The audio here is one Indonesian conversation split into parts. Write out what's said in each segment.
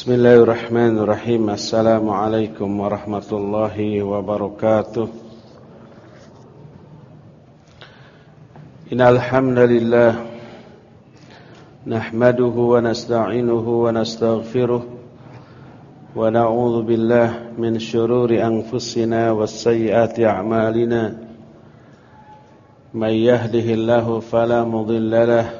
بسم الله الرحمن الرحيم السلام عليكم ورحمة الله وبركاته إن الحمد لله نحمده ونستعينه ونستغفره ونعوذ بالله من شرور أنفسنا والسيئات أعمالنا من يهده الله فلا مضل له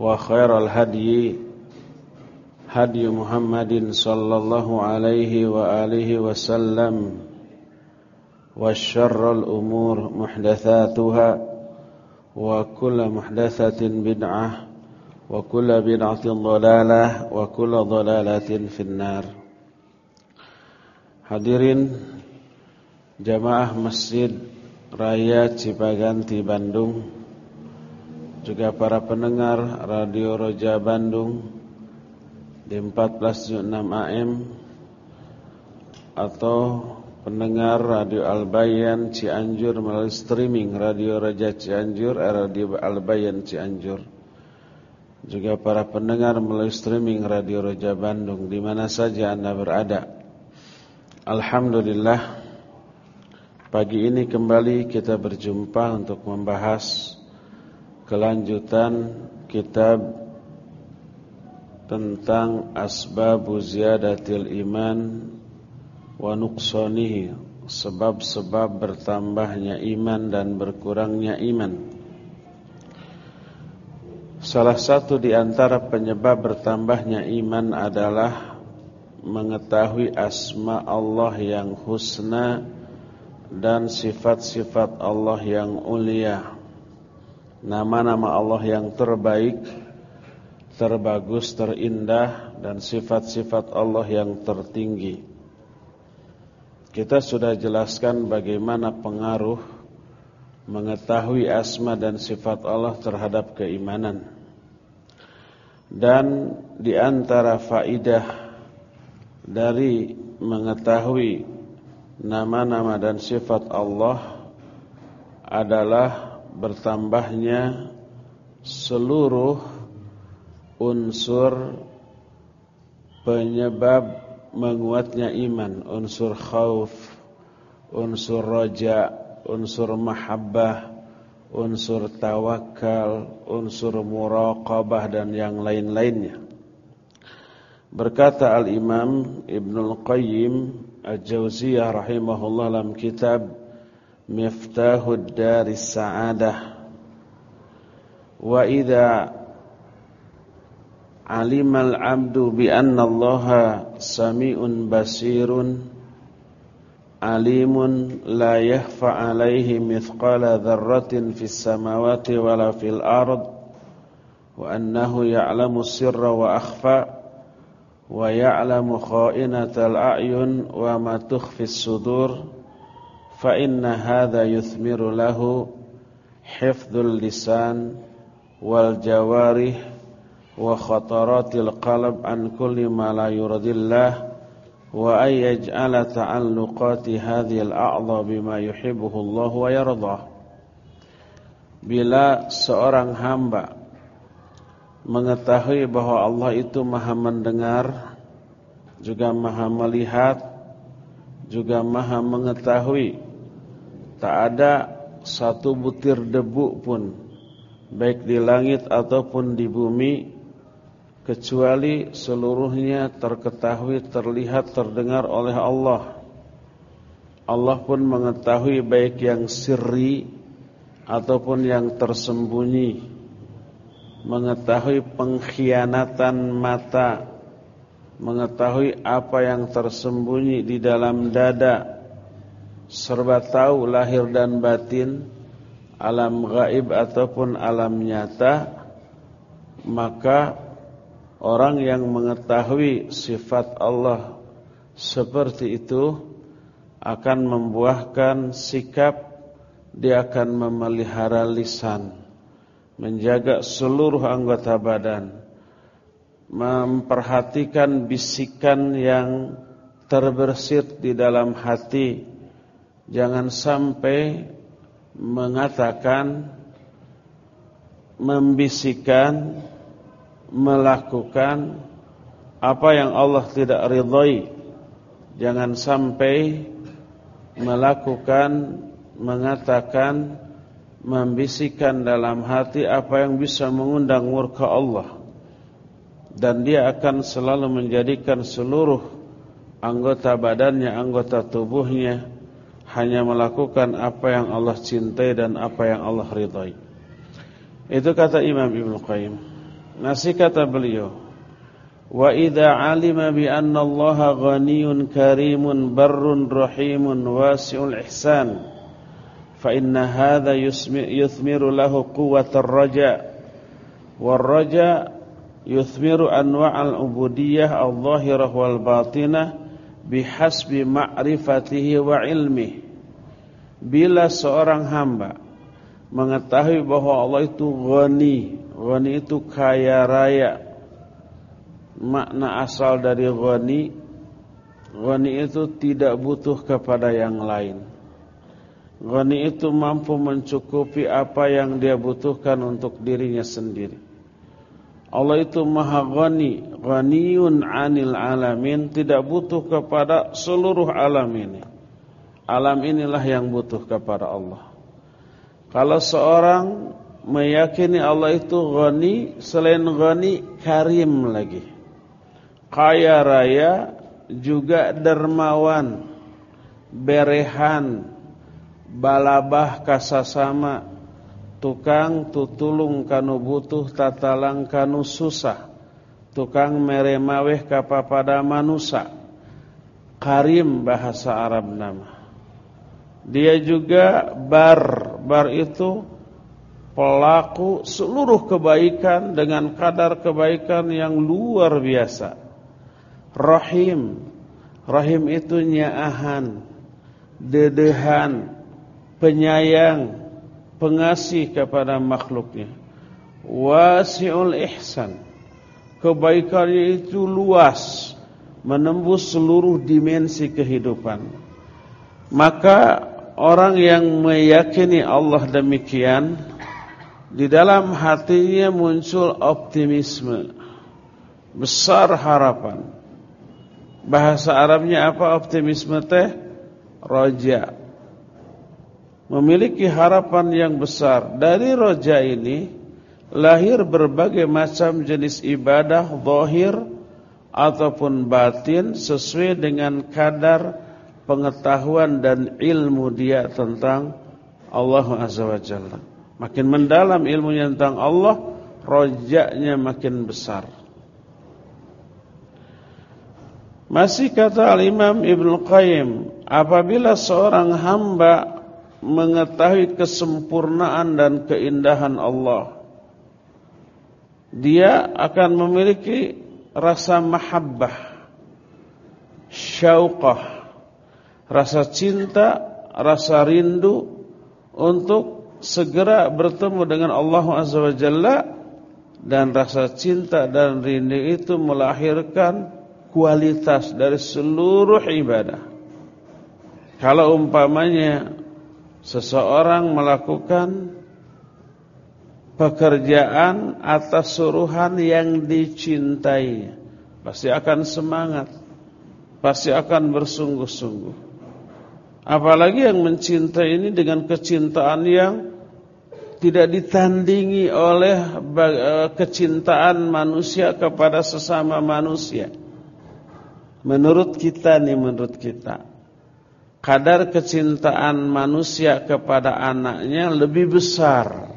وخير الهدي هدي محمد صلى الله عليه وآله وسلم والشر الأمور محدثاتها وكل محدثة بدعة وكل بدعة ضلالة وكل ضلالة في النار. Hadirin jamaah Masjid Raya Cipaganti Bandung. Juga para pendengar Radio Roja Bandung di 14.6 AM atau pendengar Radio Albayan Cianjur melalui streaming Radio Roja Cianjur, Radio Albayan Cianjur. Juga para pendengar melalui streaming Radio Roja Bandung di mana saja Anda berada. Alhamdulillah pagi ini kembali kita berjumpa untuk membahas kelanjutan kitab tentang asbabu ziyadatil iman wa nuqsanihi sebab-sebab bertambahnya iman dan berkurangnya iman. Salah satu di antara penyebab bertambahnya iman adalah mengetahui asma Allah yang husna dan sifat-sifat Allah yang ulia nama-nama Allah yang terbaik, terbagus, terindah dan sifat-sifat Allah yang tertinggi. Kita sudah jelaskan bagaimana pengaruh mengetahui asma dan sifat Allah terhadap keimanan. Dan di antara faidah dari mengetahui nama-nama dan sifat Allah adalah bertambahnya seluruh unsur penyebab menguatnya iman, unsur khauf, unsur roja, unsur mahabbah, unsur tawakal, unsur muraqabah dan yang lain-lainnya. Berkata Al-Imam Ibnul Qayyim Al-Jauziyah rahimahullah dalam kitab miftahud daris sa'adah. Wa idza alimal abdu bi anna allaha samiun basirun alimun la yahfa alaihi mithqala dzarratin fis samawati wala fil ard wa annahu ya'lamu sirra wa akhfa wa ya'lamu kha'inatal a'yun wa ma tukhfis sudur fa inna hadha yuthmiru lahu hifdzul lisan wal jawarih wa khataratil qalb an kulli ma la yuradillah wa ay yaj'ala ta'alluqati hadhihi al-a'dha bima yuhibbuhu Allah wa yardah bila seorang hamba mengetahui bahwa Allah itu Maha mendengar juga Maha melihat juga Maha mengetahui tak ada satu butir debu pun baik di langit ataupun di bumi kecuali seluruhnya terketahui, terlihat, terdengar oleh Allah. Allah pun mengetahui baik yang sirri ataupun yang tersembunyi. Mengetahui pengkhianatan mata, mengetahui apa yang tersembunyi di dalam dada. Serba tahu lahir dan batin, alam gaib ataupun alam nyata, maka Orang yang mengetahui sifat Allah seperti itu akan membuahkan sikap dia akan memelihara lisan, menjaga seluruh anggota badan, memperhatikan bisikan yang terbersit di dalam hati. Jangan sampai mengatakan membisikkan melakukan apa yang Allah tidak ridhai. Jangan sampai melakukan, mengatakan, membisikkan dalam hati apa yang bisa mengundang murka Allah. Dan dia akan selalu menjadikan seluruh anggota badannya, anggota tubuhnya hanya melakukan apa yang Allah cintai dan apa yang Allah ridhai. Itu kata Imam Ibnu Qayyim. Masih kata beliau, "Wa idza 'alima bi anna Allah ghaniyun karimun barrun rahimun wasi'ul ihsan, fa inna hadha yuthmiru lahu quwwatar raja. War raja yuthmiru anwa'al ubudiyyah adh-dhahirah wal batinah bihasbi ma'rifatihi wa ilmihi." Bila seorang hamba mengetahui bahwa Allah itu ghani Ghani itu kaya raya Makna asal dari ghani Ghani itu tidak butuh kepada yang lain Ghani itu mampu mencukupi apa yang dia butuhkan untuk dirinya sendiri Allah itu maha ghani Ghaniyun anil alamin Tidak butuh kepada seluruh alam ini Alam inilah yang butuh kepada Allah Kalau seorang meyakini Allah itu ghani, selain ghani karim lagi. Kaya raya juga dermawan, berehan, balabah kasasama, tukang tutulung kanu butuh tatalang kanu susah, tukang meremaweh kapapada manusia. Karim bahasa Arab nama. Dia juga bar, bar itu pelaku seluruh kebaikan dengan kadar kebaikan yang luar biasa. Rahim, rahim itu nyaahan, dedehan, penyayang, pengasih kepada makhluknya. Wasi'ul ihsan, kebaikannya itu luas, menembus seluruh dimensi kehidupan. Maka orang yang meyakini Allah demikian di dalam hatinya muncul optimisme, besar harapan. Bahasa Arabnya apa optimisme teh? Roja. Memiliki harapan yang besar. Dari roja ini lahir berbagai macam jenis ibadah zahir ataupun batin sesuai dengan kadar pengetahuan dan ilmu dia tentang Allah Azza wa Jalla. Makin mendalam ilmunya tentang Allah, rojaknya makin besar. Masih kata Al-Imam Ibn Qayyim, apabila seorang hamba mengetahui kesempurnaan dan keindahan Allah, dia akan memiliki rasa mahabbah, syauqah, rasa cinta, rasa rindu untuk segera bertemu dengan Allah Azza wa Jalla dan rasa cinta dan rindu itu melahirkan kualitas dari seluruh ibadah. Kalau umpamanya seseorang melakukan pekerjaan atas suruhan yang dicintai, pasti akan semangat, pasti akan bersungguh-sungguh. Apalagi yang mencintai ini dengan kecintaan yang tidak ditandingi oleh eh, kecintaan manusia kepada sesama manusia. Menurut kita nih, menurut kita kadar kecintaan manusia kepada anaknya lebih besar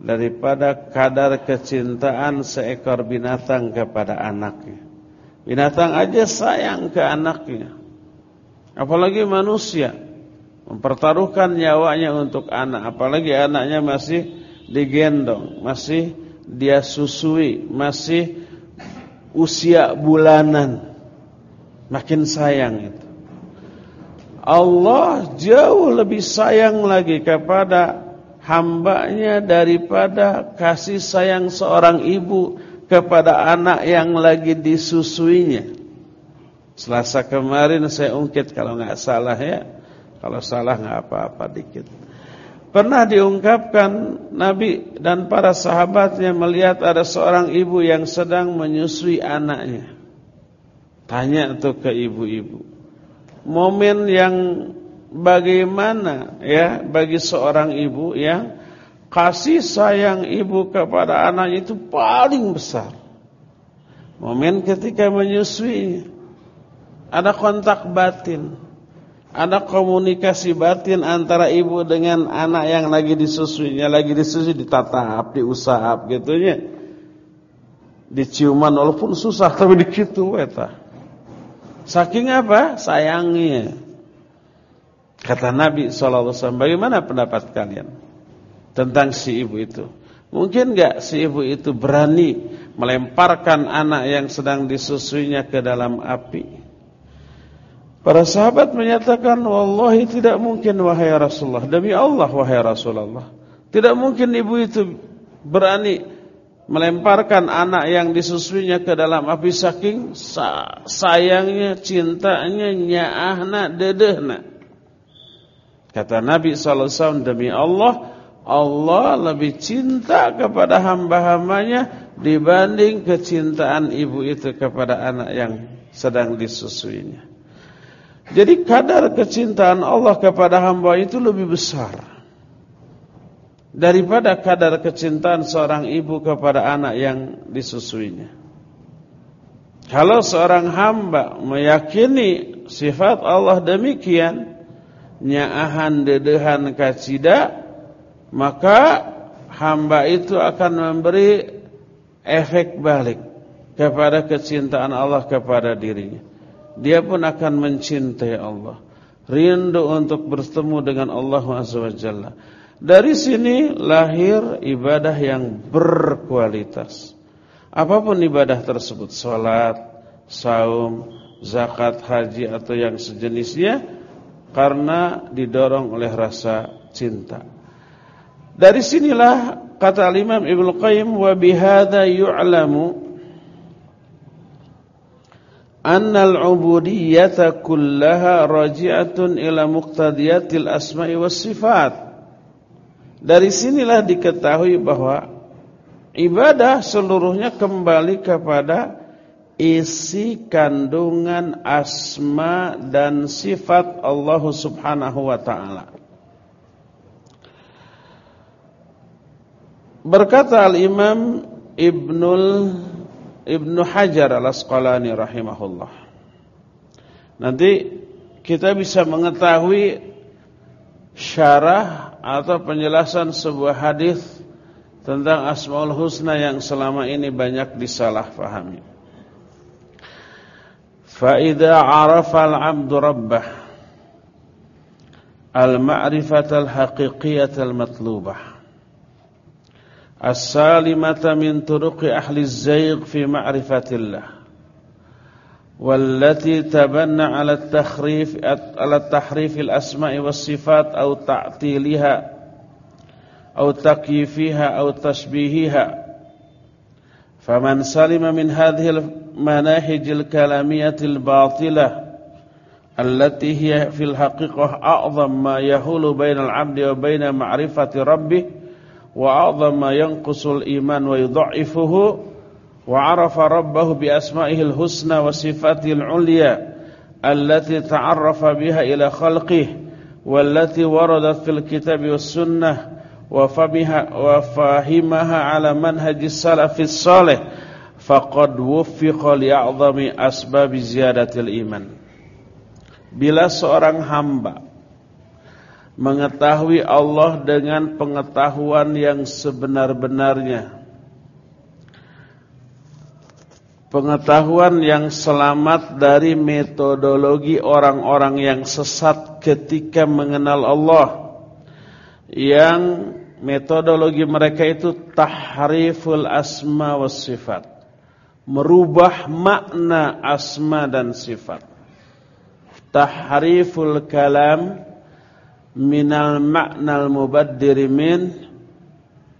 daripada kadar kecintaan seekor binatang kepada anaknya. Binatang aja sayang ke anaknya. Apalagi manusia mempertaruhkan nyawanya untuk anak, apalagi anaknya masih digendong, masih dia susui, masih usia bulanan. Makin sayang itu. Allah jauh lebih sayang lagi kepada hambanya daripada kasih sayang seorang ibu kepada anak yang lagi disusuinya. Selasa kemarin saya ungkit kalau nggak salah ya. Kalau salah nggak apa-apa dikit. Pernah diungkapkan Nabi dan para sahabatnya melihat ada seorang ibu yang sedang menyusui anaknya. Tanya tuh ke ibu-ibu momen yang bagaimana ya bagi seorang ibu yang kasih sayang ibu kepada anak itu paling besar. Momen ketika menyusui ada kontak batin. Ada komunikasi batin antara ibu dengan anak yang lagi disusuinya, lagi disusui ditatap, diusap gitu ya. Diciuman walaupun susah tapi dikitu eta. Saking apa? Sayangnya. Kata Nabi SAW, bagaimana pendapat kalian tentang si ibu itu? Mungkin enggak si ibu itu berani melemparkan anak yang sedang disusuinya ke dalam api? Para sahabat menyatakan, Wallahi tidak mungkin wahai Rasulullah. Demi Allah wahai Rasulullah. Tidak mungkin ibu itu berani melemparkan anak yang disusuinya ke dalam api saking sayangnya, cintanya, nyaahna, dedehna. Kata Nabi SAW, demi Allah, Allah lebih cinta kepada hamba-hambanya dibanding kecintaan ibu itu kepada anak yang sedang disusuinya. Jadi kadar kecintaan Allah kepada hamba itu lebih besar daripada kadar kecintaan seorang ibu kepada anak yang disusuinya. Kalau seorang hamba meyakini sifat Allah demikian, nyaahan dedehan kacida, maka hamba itu akan memberi efek balik kepada kecintaan Allah kepada dirinya. Dia pun akan mencintai Allah, rindu untuk bertemu dengan Allah Subhanahu dari sini lahir ibadah yang berkualitas. Apa pun ibadah tersebut, salat, saum, zakat, haji atau yang sejenisnya karena didorong oleh rasa cinta. Dari sinilah kata Imam Ibnu Qayyim wa bihadza yu'lamu anna al-'ubudiyyata kullaha raji'atun ila muqtadiyatil asma'i was sifat. Dari sinilah diketahui bahwa ibadah seluruhnya kembali kepada isi kandungan asma dan sifat Allah Subhanahu wa taala. Berkata Al-Imam Ibnul Ibnu Hajar Al-Asqalani rahimahullah. Nanti kita bisa mengetahui syarah atau penjelasan sebuah hadis tentang Asmaul Husna yang selama ini banyak disalahfahami. Fa idza arafa al-'abdu rabbah al-ma'rifah al-haqiqiyyah al-matlubah as-salimata min turuq ahli az-zayg fi ma'rifatillah والتي تبنى على التخريف على التحريف الأسماء والصفات أو تعطيلها أو تكييفها أو تشبيهها. فمن سلم من هذه المناهج الكلامية الباطلة التي هي في الحقيقة أعظم ما يهول بين العبد وبين معرفة ربه وأعظم ما ينقص الإيمان ويضعفه wa 'arafa rabbahu bi asma'ihil husna wa sifatihil 'ulya allati ta'arrafa biha ila khalqihi wallati waradat fil kitab was sunnah wa famiha wa fahimaha ala manhajis salafis salih faqad wuffiqa li'a'zami asbab ziyadatil iman bila seorang hamba mengetahui Allah dengan pengetahuan yang sebenar-benarnya pengetahuan yang selamat dari metodologi orang-orang yang sesat ketika mengenal Allah yang metodologi mereka itu tahriful asma was sifat. Merubah makna asma dan sifat. Tahriful kalam minal ma'nal mubaddiri min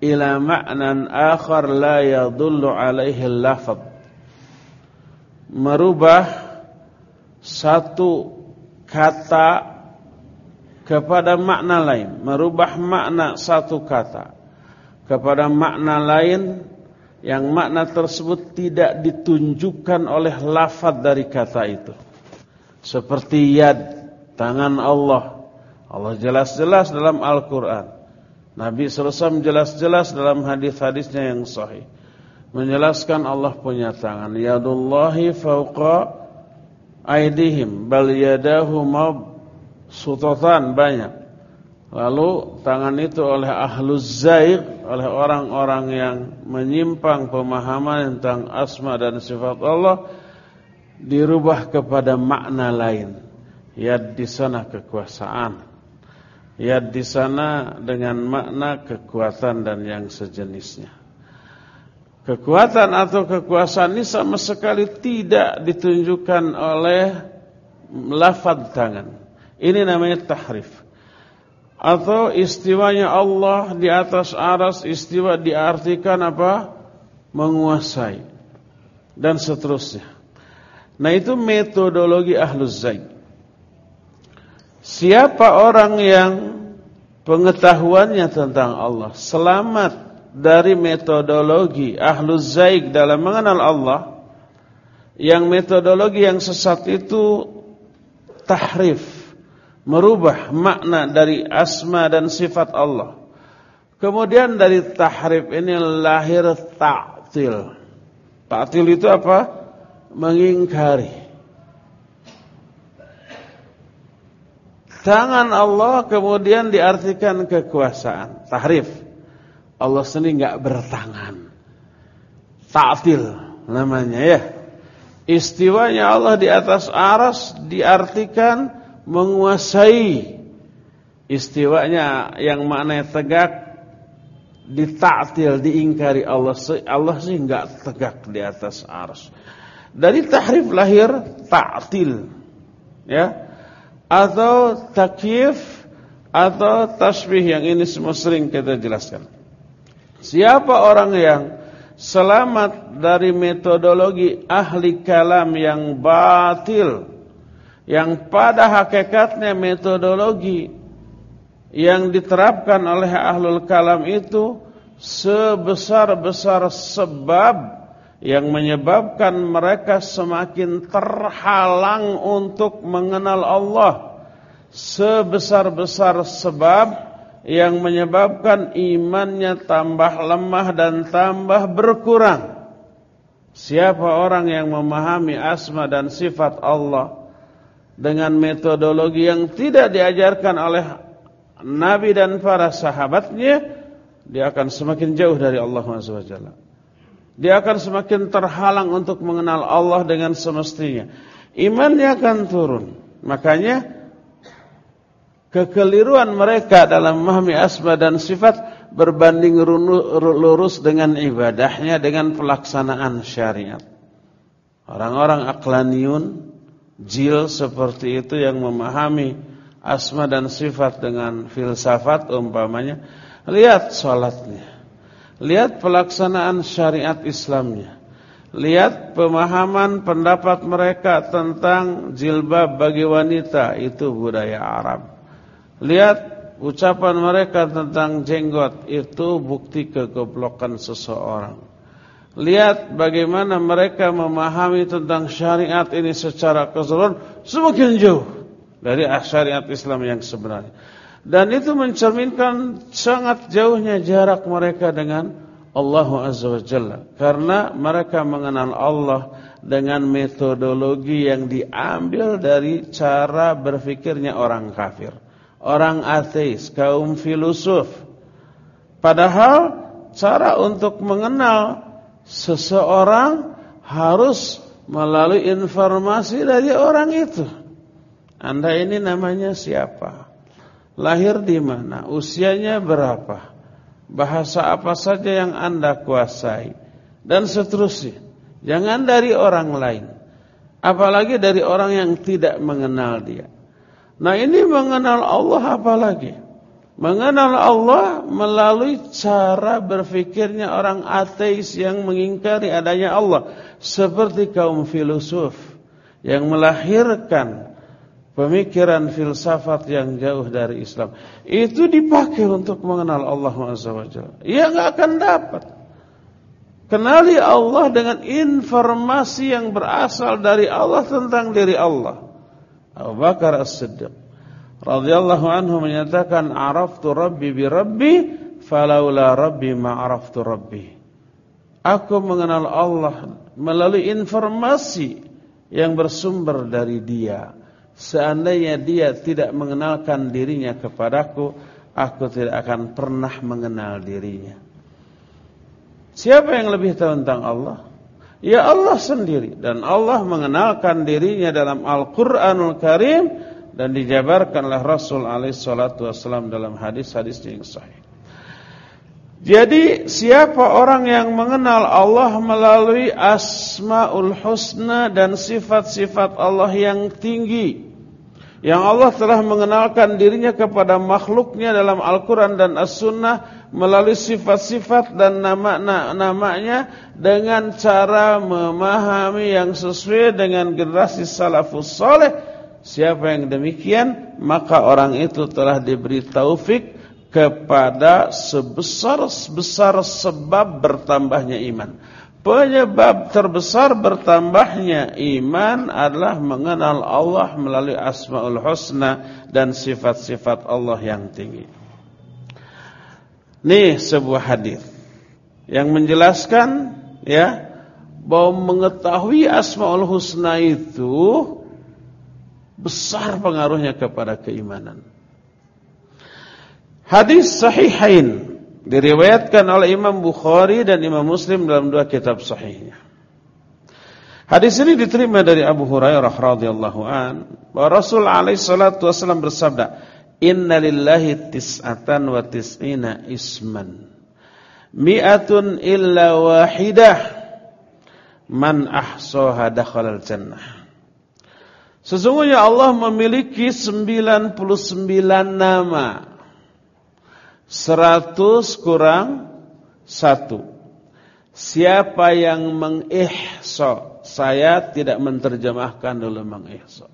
ila ma'nan akhar la yadullu alaihi lafad. Merubah satu kata kepada makna lain, merubah makna satu kata kepada makna lain yang makna tersebut tidak ditunjukkan oleh lafaz dari kata itu. Seperti yad, tangan Allah. Allah jelas-jelas dalam Al-Qur'an. Nabi SAW jelas-jelas dalam hadis-hadisnya yang sahih menjelaskan Allah punya tangan. Yadullahi fauqa aidihim bal yadahu sutatan banyak. Lalu tangan itu oleh ahluz zair, oleh orang-orang yang menyimpang pemahaman tentang asma dan sifat Allah dirubah kepada makna lain. Yad di sana kekuasaan. Yad di sana dengan makna kekuatan dan yang sejenisnya. Kekuatan atau kekuasaan ini sama sekali tidak ditunjukkan oleh lafad tangan. Ini namanya tahrif. Atau istiwanya Allah di atas aras istiwa diartikan apa? Menguasai. Dan seterusnya. Nah itu metodologi ahlus zaid. Siapa orang yang pengetahuannya tentang Allah selamat dari metodologi ahlus zaid dalam mengenal Allah yang metodologi yang sesat itu tahrif merubah makna dari asma dan sifat Allah. Kemudian dari tahrif ini lahir ta'til. Ta'til itu apa? Mengingkari. Tangan Allah kemudian diartikan kekuasaan. Tahrif. Allah sendiri enggak bertangan. Ta'til namanya ya. Istiwanya Allah di atas aras diartikan menguasai istiwanya yang maknanya tegak ditaktil diingkari Allah Allah sih enggak tegak di atas ars dari tahrif lahir ta'til ya atau takyif atau tasbih yang ini semua sering kita jelaskan siapa orang yang selamat dari metodologi ahli kalam yang batil yang pada hakikatnya metodologi yang diterapkan oleh ahlul kalam itu sebesar-besar sebab yang menyebabkan mereka semakin terhalang untuk mengenal Allah. Sebesar-besar sebab yang menyebabkan imannya tambah lemah dan tambah berkurang siapa orang yang memahami asma dan sifat Allah dengan metodologi yang tidak diajarkan oleh Nabi dan para sahabatnya, dia akan semakin jauh dari Allah SWT. Dia akan semakin terhalang untuk mengenal Allah dengan semestinya. Imannya akan turun. Makanya kekeliruan mereka dalam memahami asma dan sifat berbanding lurus dengan ibadahnya, dengan pelaksanaan syariat. Orang-orang aklaniun jil seperti itu yang memahami asma dan sifat dengan filsafat umpamanya, lihat sholatnya, lihat pelaksanaan syariat Islamnya, Lihat pemahaman pendapat mereka tentang jilbab bagi wanita itu budaya Arab. Lihat ucapan mereka tentang jenggot itu bukti kegoblokan seseorang. Lihat bagaimana mereka memahami tentang syariat ini secara keseluruhan semakin jauh dari syariat Islam yang sebenarnya. Dan itu mencerminkan sangat jauhnya jarak mereka dengan Allah Azza wa Jalla karena mereka mengenal Allah dengan metodologi yang diambil dari cara berfikirnya orang kafir, orang ateis, kaum filosof. Padahal cara untuk mengenal seseorang harus melalui informasi dari orang itu. Anda ini namanya siapa? Lahir di mana? Usianya berapa? bahasa apa saja yang Anda kuasai dan seterusnya. Jangan dari orang lain. Apalagi dari orang yang tidak mengenal dia. Nah ini mengenal Allah apalagi? Mengenal Allah melalui cara berfikirnya orang ateis yang mengingkari adanya Allah. Seperti kaum filosof yang melahirkan pemikiran filsafat yang jauh dari Islam itu dipakai untuk mengenal Allah SWT. Ia nggak akan dapat. Kenali Allah dengan informasi yang berasal dari Allah tentang diri Allah. Abu Bakar As-Siddiq radhiyallahu anhu menyatakan araftu rabbi bi rabbi falaula rabbi ma araftu rabbi. Aku mengenal Allah melalui informasi yang bersumber dari Dia. Seandainya dia tidak mengenalkan dirinya kepadaku, aku tidak akan pernah mengenal dirinya. Siapa yang lebih tahu tentang Allah? Ya Allah sendiri dan Allah mengenalkan dirinya dalam Al-Qur'anul Karim dan dijabarkan oleh Rasul alaihi salatu wasallam dalam hadis-hadis yang sahih. Jadi siapa orang yang mengenal Allah melalui asmaul husna dan sifat-sifat Allah yang tinggi yang Allah telah mengenalkan dirinya kepada makhluknya dalam Al-Quran dan As-Sunnah melalui sifat-sifat dan nama-namanya dengan cara memahami yang sesuai dengan generasi salafus soleh. Siapa yang demikian, maka orang itu telah diberi taufik kepada sebesar-besar sebab bertambahnya iman. Penyebab terbesar bertambahnya iman adalah mengenal Allah melalui asmaul husna dan sifat-sifat Allah yang tinggi. Nih sebuah hadis yang menjelaskan ya bahwa mengetahui asmaul husna itu besar pengaruhnya kepada keimanan. Hadis sahihain Diriwayatkan oleh Imam Bukhari dan Imam Muslim dalam dua kitab sahihnya. Hadis ini diterima dari Abu Hurairah radhiyallahu an bahwa Rasul alaihi salatu wasallam bersabda, "Inna lillahi tis'atan wa tis'ina isman. Mi'atun illa wahidah man ahsaha dakhalal jannah." Sesungguhnya Allah memiliki 99 nama Seratus kurang satu. Siapa yang mengihsa? Saya tidak menerjemahkan dulu mengihsa.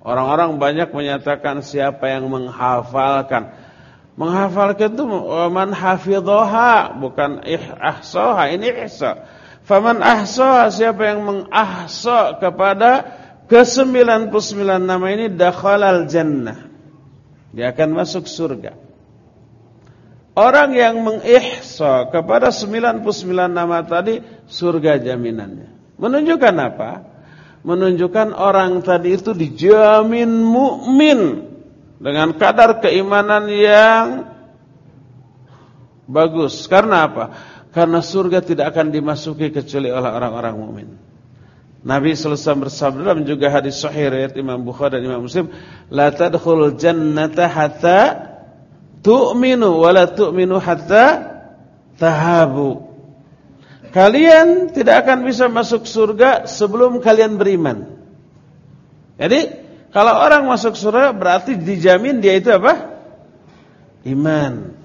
Orang-orang banyak menyatakan siapa yang menghafalkan. Menghafalkan itu man hafidhoha bukan ihsaha ini ihsa. Faman ahsaha siapa yang mengahsa kepada ke-99 nama ini dakhalal jannah. Dia akan masuk surga. Orang yang mengihsa kepada 99 nama tadi surga jaminannya. Menunjukkan apa? Menunjukkan orang tadi itu dijamin mukmin dengan kadar keimanan yang bagus. Karena apa? Karena surga tidak akan dimasuki kecuali oleh orang-orang mukmin. Nabi SAW bersabda dalam juga hadis sahih riwayat Imam Bukhari dan Imam Muslim, "La tadkhulul jannata hatta tu'minu wa la tu'minu hatta tahabu. Kalian tidak akan bisa masuk surga sebelum kalian beriman. Jadi, kalau orang masuk surga berarti dijamin dia itu apa? Iman.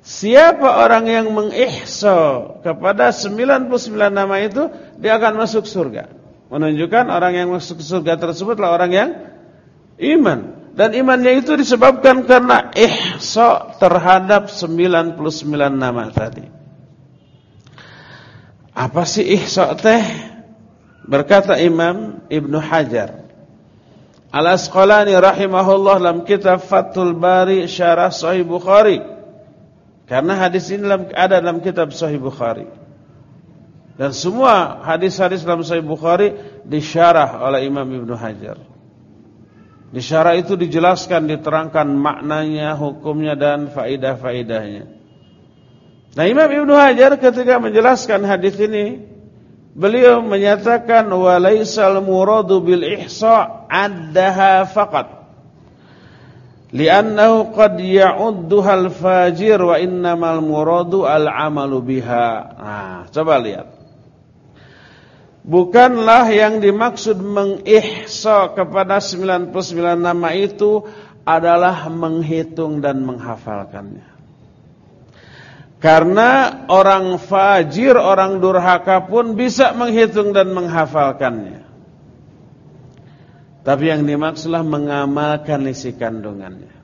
Siapa orang yang mengihsa kepada 99 nama itu, dia akan masuk surga. Menunjukkan orang yang masuk surga tersebutlah orang yang iman. Dan imannya itu disebabkan karena ihsa terhadap 99 nama tadi. Apa sih ihsa teh? Berkata Imam Ibn Hajar. Al-Asqalani rahimahullah dalam kitab Fathul Bari Syarah Sahih Bukhari. Karena hadis ini ada dalam kitab Sahih Bukhari. Dan semua hadis-hadis dalam Sahih Bukhari disyarah oleh Imam Ibn Hajar. Di syarah itu dijelaskan, diterangkan maknanya, hukumnya dan faidah-faidahnya. Nah Imam Ibn Hajar ketika menjelaskan hadis ini, beliau menyatakan walaisal muradu bil ihsa addaha faqat. Li'annahu qad ya'udduha al-fajir wa innamal muradu al-amalu biha. Nah, coba lihat. Bukanlah yang dimaksud mengihsa kepada 99 nama itu adalah menghitung dan menghafalkannya. Karena orang fajir, orang durhaka pun bisa menghitung dan menghafalkannya. Tapi yang dimaksudlah mengamalkan isi kandungannya.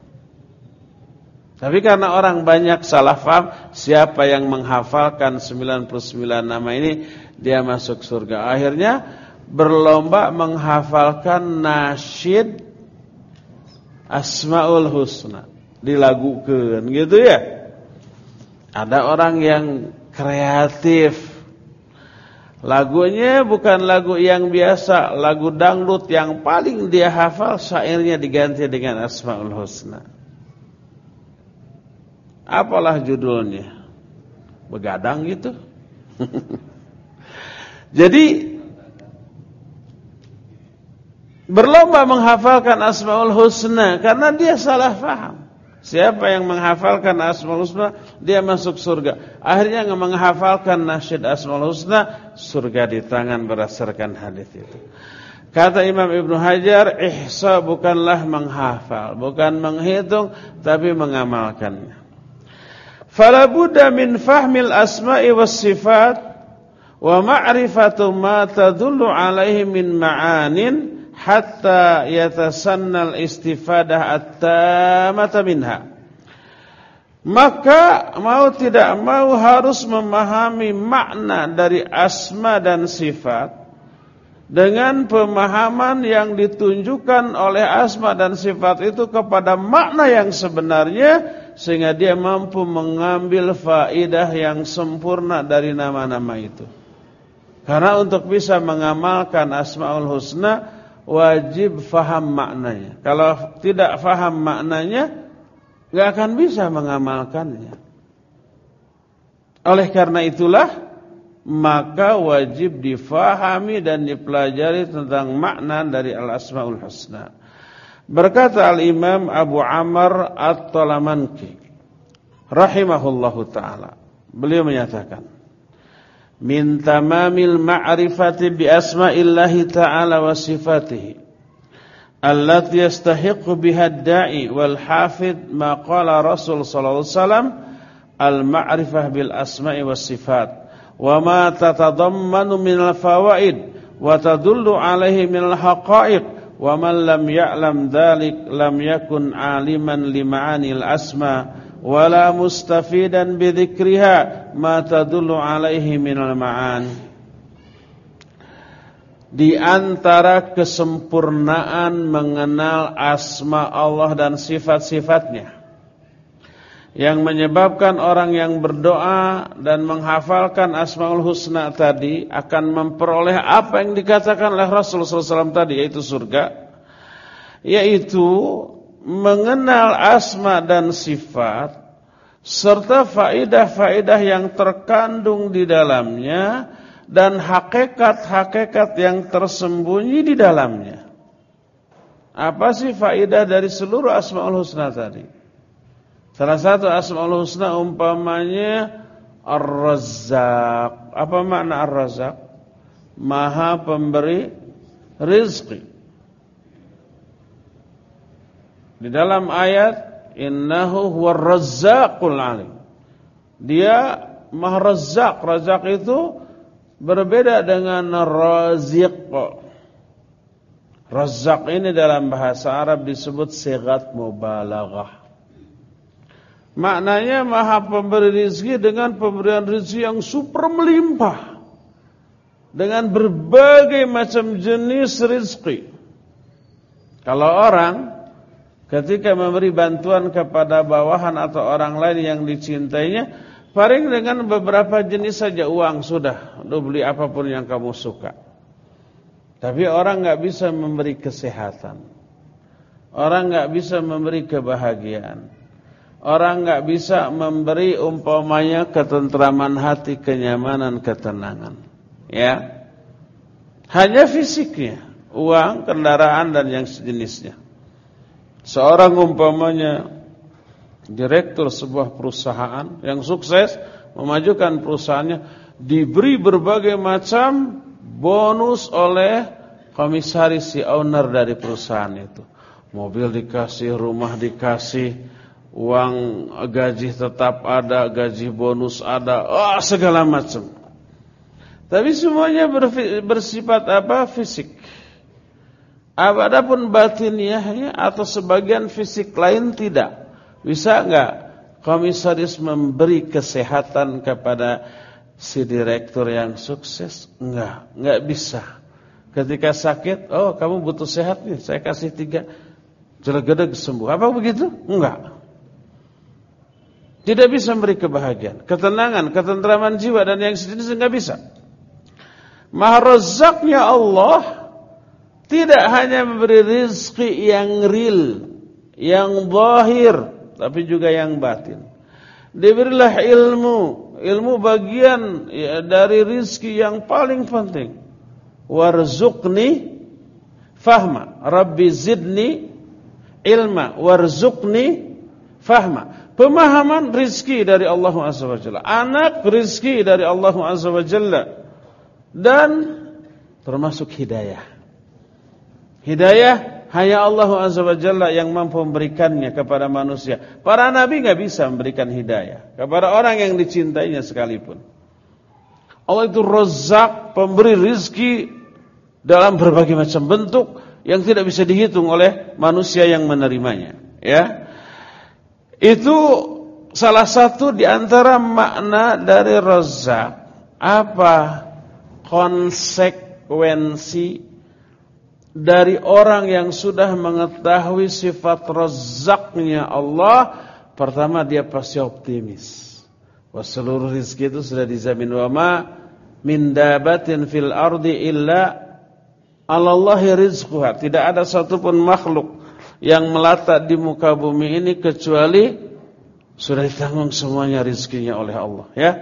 Tapi karena orang banyak salah faham, siapa yang menghafalkan 99 nama ini, dia masuk surga. Akhirnya berlomba menghafalkan nasyid Asmaul Husna. Dilagukan gitu ya. Ada orang yang kreatif Lagunya bukan lagu yang biasa, lagu dangdut yang paling dia hafal syairnya diganti dengan Asmaul Husna. Apalah judulnya? Begadang gitu. Jadi berlomba menghafalkan Asmaul Husna karena dia salah faham. Siapa yang menghafalkan Asmaul Husna dia masuk surga. Akhirnya yang menghafalkan nasyid Asmaul Husna surga di tangan berdasarkan hadis itu. Kata Imam Ibn Hajar, ihsa bukanlah menghafal, bukan menghitung tapi mengamalkannya. Fala budda min fahmil asma'i was sifat wa ma'rifatu ma tadullu alaihi min ma'anin hatta yatasannal istifadah at-tamata minha. Maka mau tidak mau harus memahami makna dari asma dan sifat dengan pemahaman yang ditunjukkan oleh asma dan sifat itu kepada makna yang sebenarnya sehingga dia mampu mengambil faidah yang sempurna dari nama-nama itu. Karena untuk bisa mengamalkan Asmaul Husna wajib faham maknanya. Kalau tidak faham maknanya, nggak akan bisa mengamalkannya. Oleh karena itulah, maka wajib difahami dan dipelajari tentang makna dari al-asmaul husna. Berkata al-Imam Abu Amr At-Talamanki rahimahullahu taala. Beliau menyatakan, min tamamil ma'rifati bi asma'illahi ta'ala wa sifatihi allati yastahiqu biha ad-da'i wal hafid ma qala Rasul sallallahu alaihi wasallam al ma'rifah bil asma'i was sifat wa ma tatadammanu min al fawaid wa tadullu alaihi min al haqa'iq wa man lam ya'lam dhalik lam yakun aliman li ma'anil asma' wala mustafidan bidzikriha ma tadullu alaihi minal ma'an. Di antara kesempurnaan mengenal asma Allah dan sifat-sifatnya yang menyebabkan orang yang berdoa dan menghafalkan asmaul husna tadi akan memperoleh apa yang dikatakan oleh Rasulullah SAW tadi yaitu surga yaitu mengenal asma dan sifat serta faidah-faidah yang terkandung di dalamnya dan hakikat-hakikat yang tersembunyi di dalamnya. Apa sih faidah dari seluruh Asmaul Husna tadi? Salah satu Asmaul Husna umpamanya Ar-Razzaq. Apa makna Ar-Razzaq? Maha pemberi rizki. Di dalam ayat innahu huwar razzaqul alim. Dia Maha Razzaq. Razzaq itu berbeda dengan Raziq. Razzaq ini dalam bahasa Arab disebut sigat mubalaghah. Maknanya maha pemberi rizki dengan pemberian rizki yang super melimpah. Dengan berbagai macam jenis rizki. Kalau orang ketika memberi bantuan kepada bawahan atau orang lain yang dicintainya, paling dengan beberapa jenis saja uang sudah, lu beli apa pun yang kamu suka. Tapi orang nggak bisa memberi kesehatan. Orang nggak bisa memberi kebahagiaan. Orang nggak bisa memberi umpamanya ketentraman hati, kenyamanan, ketenangan. Ya. Hanya fisiknya, uang, kendaraan dan yang sejenisnya. Seorang umpamanya direktur sebuah perusahaan yang sukses memajukan perusahaannya diberi berbagai macam bonus oleh komisaris si owner dari perusahaan itu. Mobil dikasih, rumah dikasih, uang gaji tetap ada, gaji bonus ada, oh, segala macam. Tapi semuanya bersifat apa? Fisik. Adapun batiniahnya atau sebagian fisik lain tidak. Bisa enggak komisaris memberi kesehatan kepada si direktur yang sukses? Enggak, enggak bisa. Ketika sakit, oh kamu butuh sehat nih, saya kasih tiga jelegedeg sembuh. Apa begitu? Enggak. Tidak bisa memberi kebahagiaan, ketenangan, ketentraman jiwa dan yang sejenis enggak bisa. Maha Allah tidak hanya memberi rizki yang real, yang zahir, tapi juga yang batin. Diberilah ilmu, ilmu bagian ya, dari rizki yang paling penting. Warzuqni fahma, Rabbi zidni ilma, warzuqni fahma. Pemahaman rizki dari Allah Jalla. Anak rizki dari Allah Jalla. Dan termasuk hidayah. Hidayah hanya Allah Azza wa Jalla yang mampu memberikannya kepada manusia. Para nabi nggak bisa memberikan hidayah kepada orang yang dicintainya sekalipun. Allah itu rozak, pemberi rizki dalam berbagai macam bentuk yang tidak bisa dihitung oleh manusia yang menerimanya. Ya, itu salah satu di antara makna dari rozak. Apa konsekuensi dari orang yang sudah mengetahui sifat rozaknya Allah? Pertama dia pasti optimis. Wah seluruh rizki itu sudah dijamin wama min dabatin fil ardi illa alallahi rizquha. Tidak ada satupun makhluk yang melata di muka bumi ini kecuali sudah ditanggung semuanya rizkinya oleh Allah ya.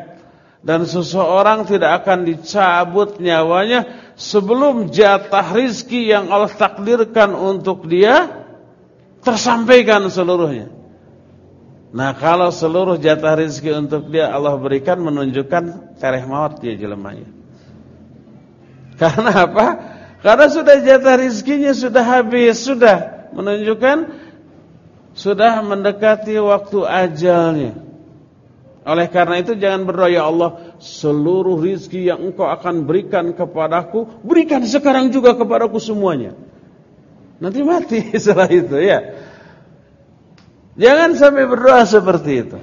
Dan seseorang tidak akan dicabut nyawanya sebelum jatah rizki yang Allah takdirkan untuk dia tersampaikan seluruhnya. Nah kalau seluruh jatah rizki untuk dia Allah berikan menunjukkan tereh maut dia jelemanya. Karena apa? Karena sudah jatah rizkinya sudah habis, sudah menunjukkan sudah mendekati waktu ajalnya. Oleh karena itu jangan berdoa ya Allah seluruh rizki yang engkau akan berikan kepadaku berikan sekarang juga kepadaku semuanya. Nanti mati setelah itu ya. Jangan sampai berdoa seperti itu.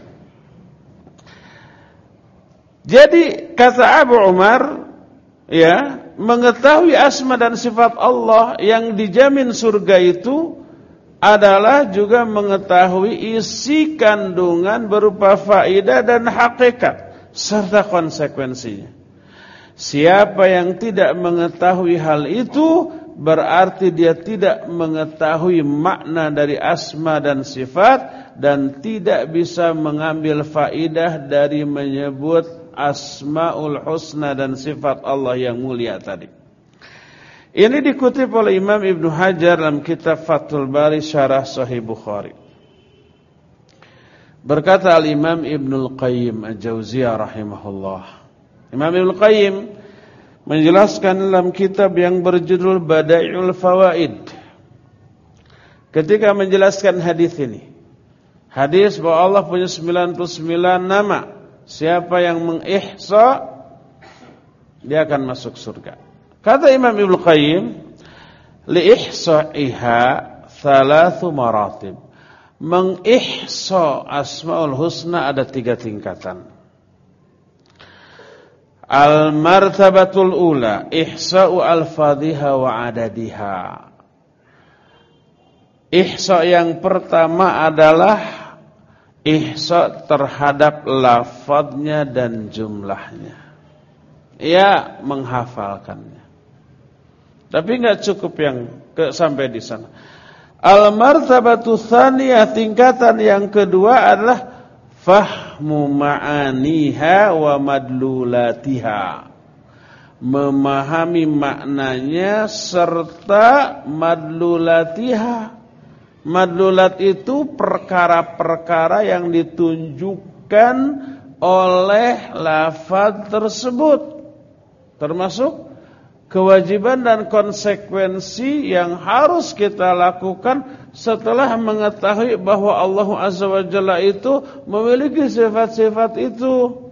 Jadi kata Abu Umar ya mengetahui asma dan sifat Allah yang dijamin surga itu adalah juga mengetahui isi kandungan berupa faidah dan hakikat serta konsekuensinya. Siapa yang tidak mengetahui hal itu berarti dia tidak mengetahui makna dari asma dan sifat dan tidak bisa mengambil faidah dari menyebut asmaul husna dan sifat Allah yang mulia tadi. Ini dikutip oleh Imam Ibn Hajar dalam kitab Fathul Bari Syarah Sahih Bukhari. Berkata Al-Imam Ibn Al-Qayyim Al-Jawziyah rahimahullah. Imam Ibn Al-Qayyim menjelaskan dalam kitab yang berjudul Bada'iul Fawaid. Ketika menjelaskan hadis ini. Hadis bahwa Allah punya 99 nama. Siapa yang mengihsa dia akan masuk surga. Kata Imam Ibnu Qayyim, li ihsa'iha thalathu maratib. Mengihsa Asmaul Husna ada tiga tingkatan. Al-martabatul ula ihsa'u al-fadhiha wa adadiha. Ihsa yang pertama adalah ihsa terhadap lafadznya dan jumlahnya. Ia menghafalkannya. Tapi enggak cukup yang ke, sampai di sana. Al-martabatu tsaniyah tingkatan yang kedua adalah fahmu ma'aniha wa madlulatiha. Memahami maknanya serta madlulatiha. Madlulat itu perkara-perkara yang ditunjukkan oleh lafaz tersebut. Termasuk kewajiban dan konsekuensi yang harus kita lakukan setelah mengetahui bahwa Allah Azza wa Jalla itu memiliki sifat-sifat itu.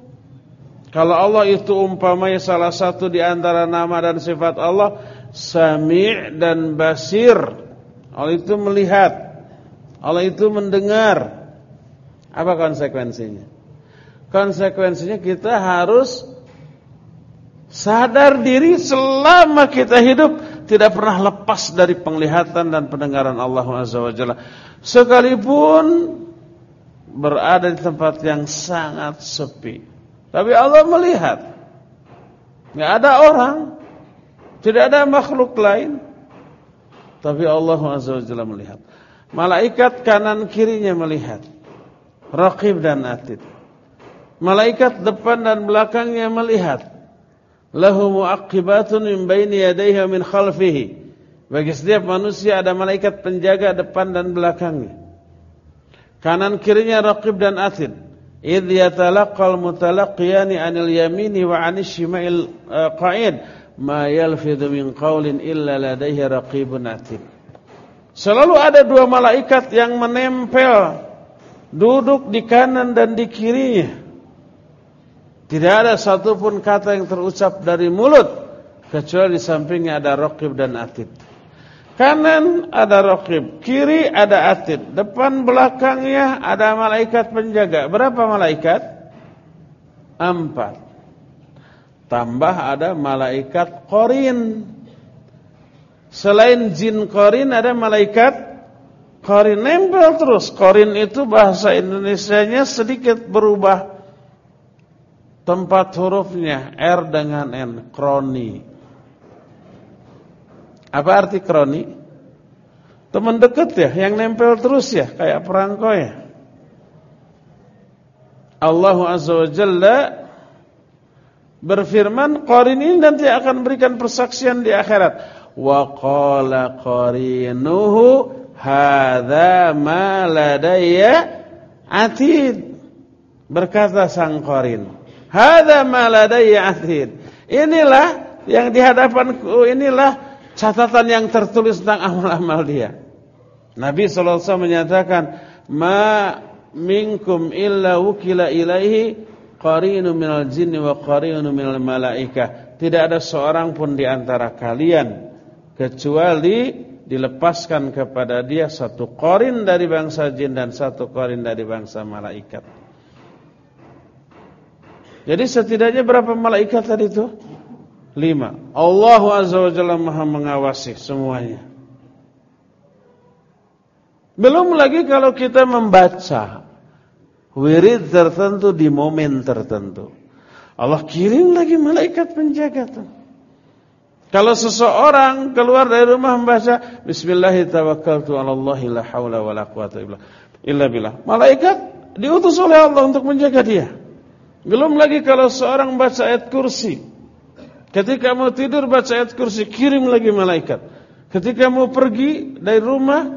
Kalau Allah itu umpamanya salah satu di antara nama dan sifat Allah Sami' dan Basir. Allah itu melihat. Allah itu mendengar. Apa konsekuensinya? Konsekuensinya kita harus Sadar diri selama kita hidup tidak pernah lepas dari penglihatan dan pendengaran Allah Azza wa Jalla. Sekalipun berada di tempat yang sangat sepi. Tapi Allah melihat. Tidak ada orang. Tidak ada makhluk lain. Tapi Allah Azza wa Jalla melihat. Malaikat kanan kirinya melihat. Raqib dan atid. Malaikat depan dan belakangnya melihat lahu muaqibatun min baini yadayhi min khalfihi. Bagi setiap manusia ada malaikat penjaga depan dan belakangnya. Kanan kirinya raqib dan atid. Idh yatalaqal mutalaqiyani 'anil yamini wa 'anil shima'il uh, qa'id. Ma yalfidhu min qawlin illa ladayhi raqibun atid. Selalu ada dua malaikat yang menempel duduk di kanan dan di kirinya. Tidak ada satupun kata yang terucap dari mulut kecuali di sampingnya ada raqib dan atid. Kanan ada raqib, kiri ada atid, depan belakangnya ada malaikat penjaga. Berapa malaikat? Empat. Tambah ada malaikat korin. Selain jin korin ada malaikat korin nempel terus. Korin itu bahasa Indonesianya sedikit berubah tempat hurufnya R dengan N, kroni. Apa arti kroni? Teman dekat ya, yang nempel terus ya, kayak perangko ya. Allah Azza wa Jalla berfirman, qarin ini nanti akan berikan persaksian di akhirat. Wa qala qarinuhu hadza ma ladayya atid. Berkata sang qarin, Hada ma ladayya Inilah yang di hadapanku inilah catatan yang tertulis tentang amal-amal dia. Nabi sallallahu alaihi menyatakan, "Ma minkum illa wukila ilaihi qarinu minal jinni wa qarinu minal malaika." Tidak ada seorang pun di antara kalian kecuali dilepaskan kepada dia satu qarin dari bangsa jin dan satu qarin dari bangsa malaikat. Jadi setidaknya berapa malaikat tadi itu? Lima. Allah Azza wa Jalla maha mengawasi semuanya. Belum lagi kalau kita membaca wirid tertentu di momen tertentu. Allah kirim lagi malaikat penjaga tuh. Kalau seseorang keluar dari rumah membaca Bismillahirrahmanirrahim. Malaikat diutus oleh Allah untuk menjaga dia. Belum lagi kalau seorang baca ayat kursi. Ketika mau tidur baca ayat kursi, kirim lagi malaikat. Ketika mau pergi dari rumah,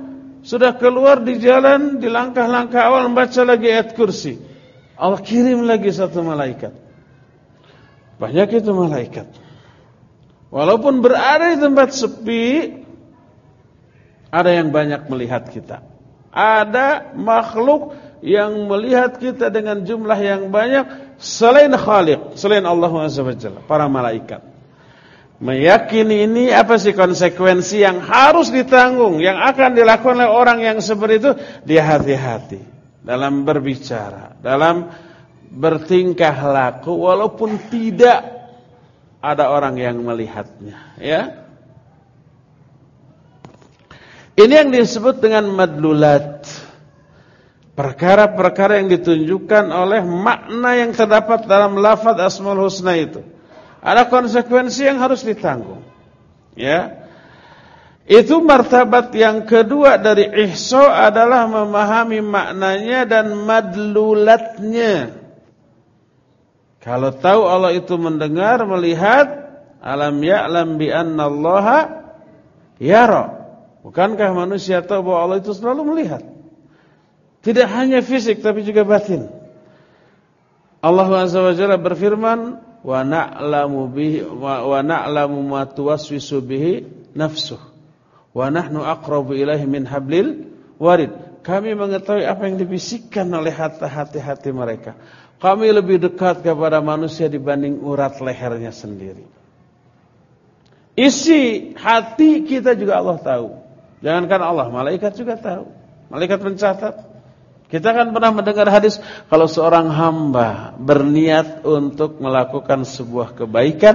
sudah keluar di jalan, di langkah-langkah awal membaca lagi ayat kursi. Allah kirim lagi satu malaikat. Banyak itu malaikat. Walaupun berada di tempat sepi, ada yang banyak melihat kita. Ada makhluk yang melihat kita dengan jumlah yang banyak selain Khaliq, selain Allah SWT, para malaikat. Meyakini ini apa sih konsekuensi yang harus ditanggung, yang akan dilakukan oleh orang yang seperti itu, dia hati-hati dalam berbicara, dalam bertingkah laku walaupun tidak ada orang yang melihatnya, ya. Ini yang disebut dengan madlulat. Perkara-perkara yang ditunjukkan oleh makna yang terdapat dalam lafaz Asmaul Husna itu. Ada konsekuensi yang harus ditanggung. Ya. Itu martabat yang kedua dari ihsa adalah memahami maknanya dan madlulatnya. Kalau tahu Allah itu mendengar, melihat, alam ya'lam bi anna Allah yara. Bukankah manusia tahu bahwa Allah itu selalu melihat? Tidak hanya fisik tapi juga batin. Allah Subhanahu wa berfirman, "Wa na'lamu bihi wa na'lamu ma tuwaswisu bihi nafsuh. Wa nahnu aqrabu ilaihi min hablil warid." Kami mengetahui apa yang dibisikkan oleh hati-hati mereka. Kami lebih dekat kepada manusia dibanding urat lehernya sendiri. Isi hati kita juga Allah tahu. Jangankan Allah, malaikat juga tahu. Malaikat mencatat. Kita kan pernah mendengar hadis kalau seorang hamba berniat untuk melakukan sebuah kebaikan,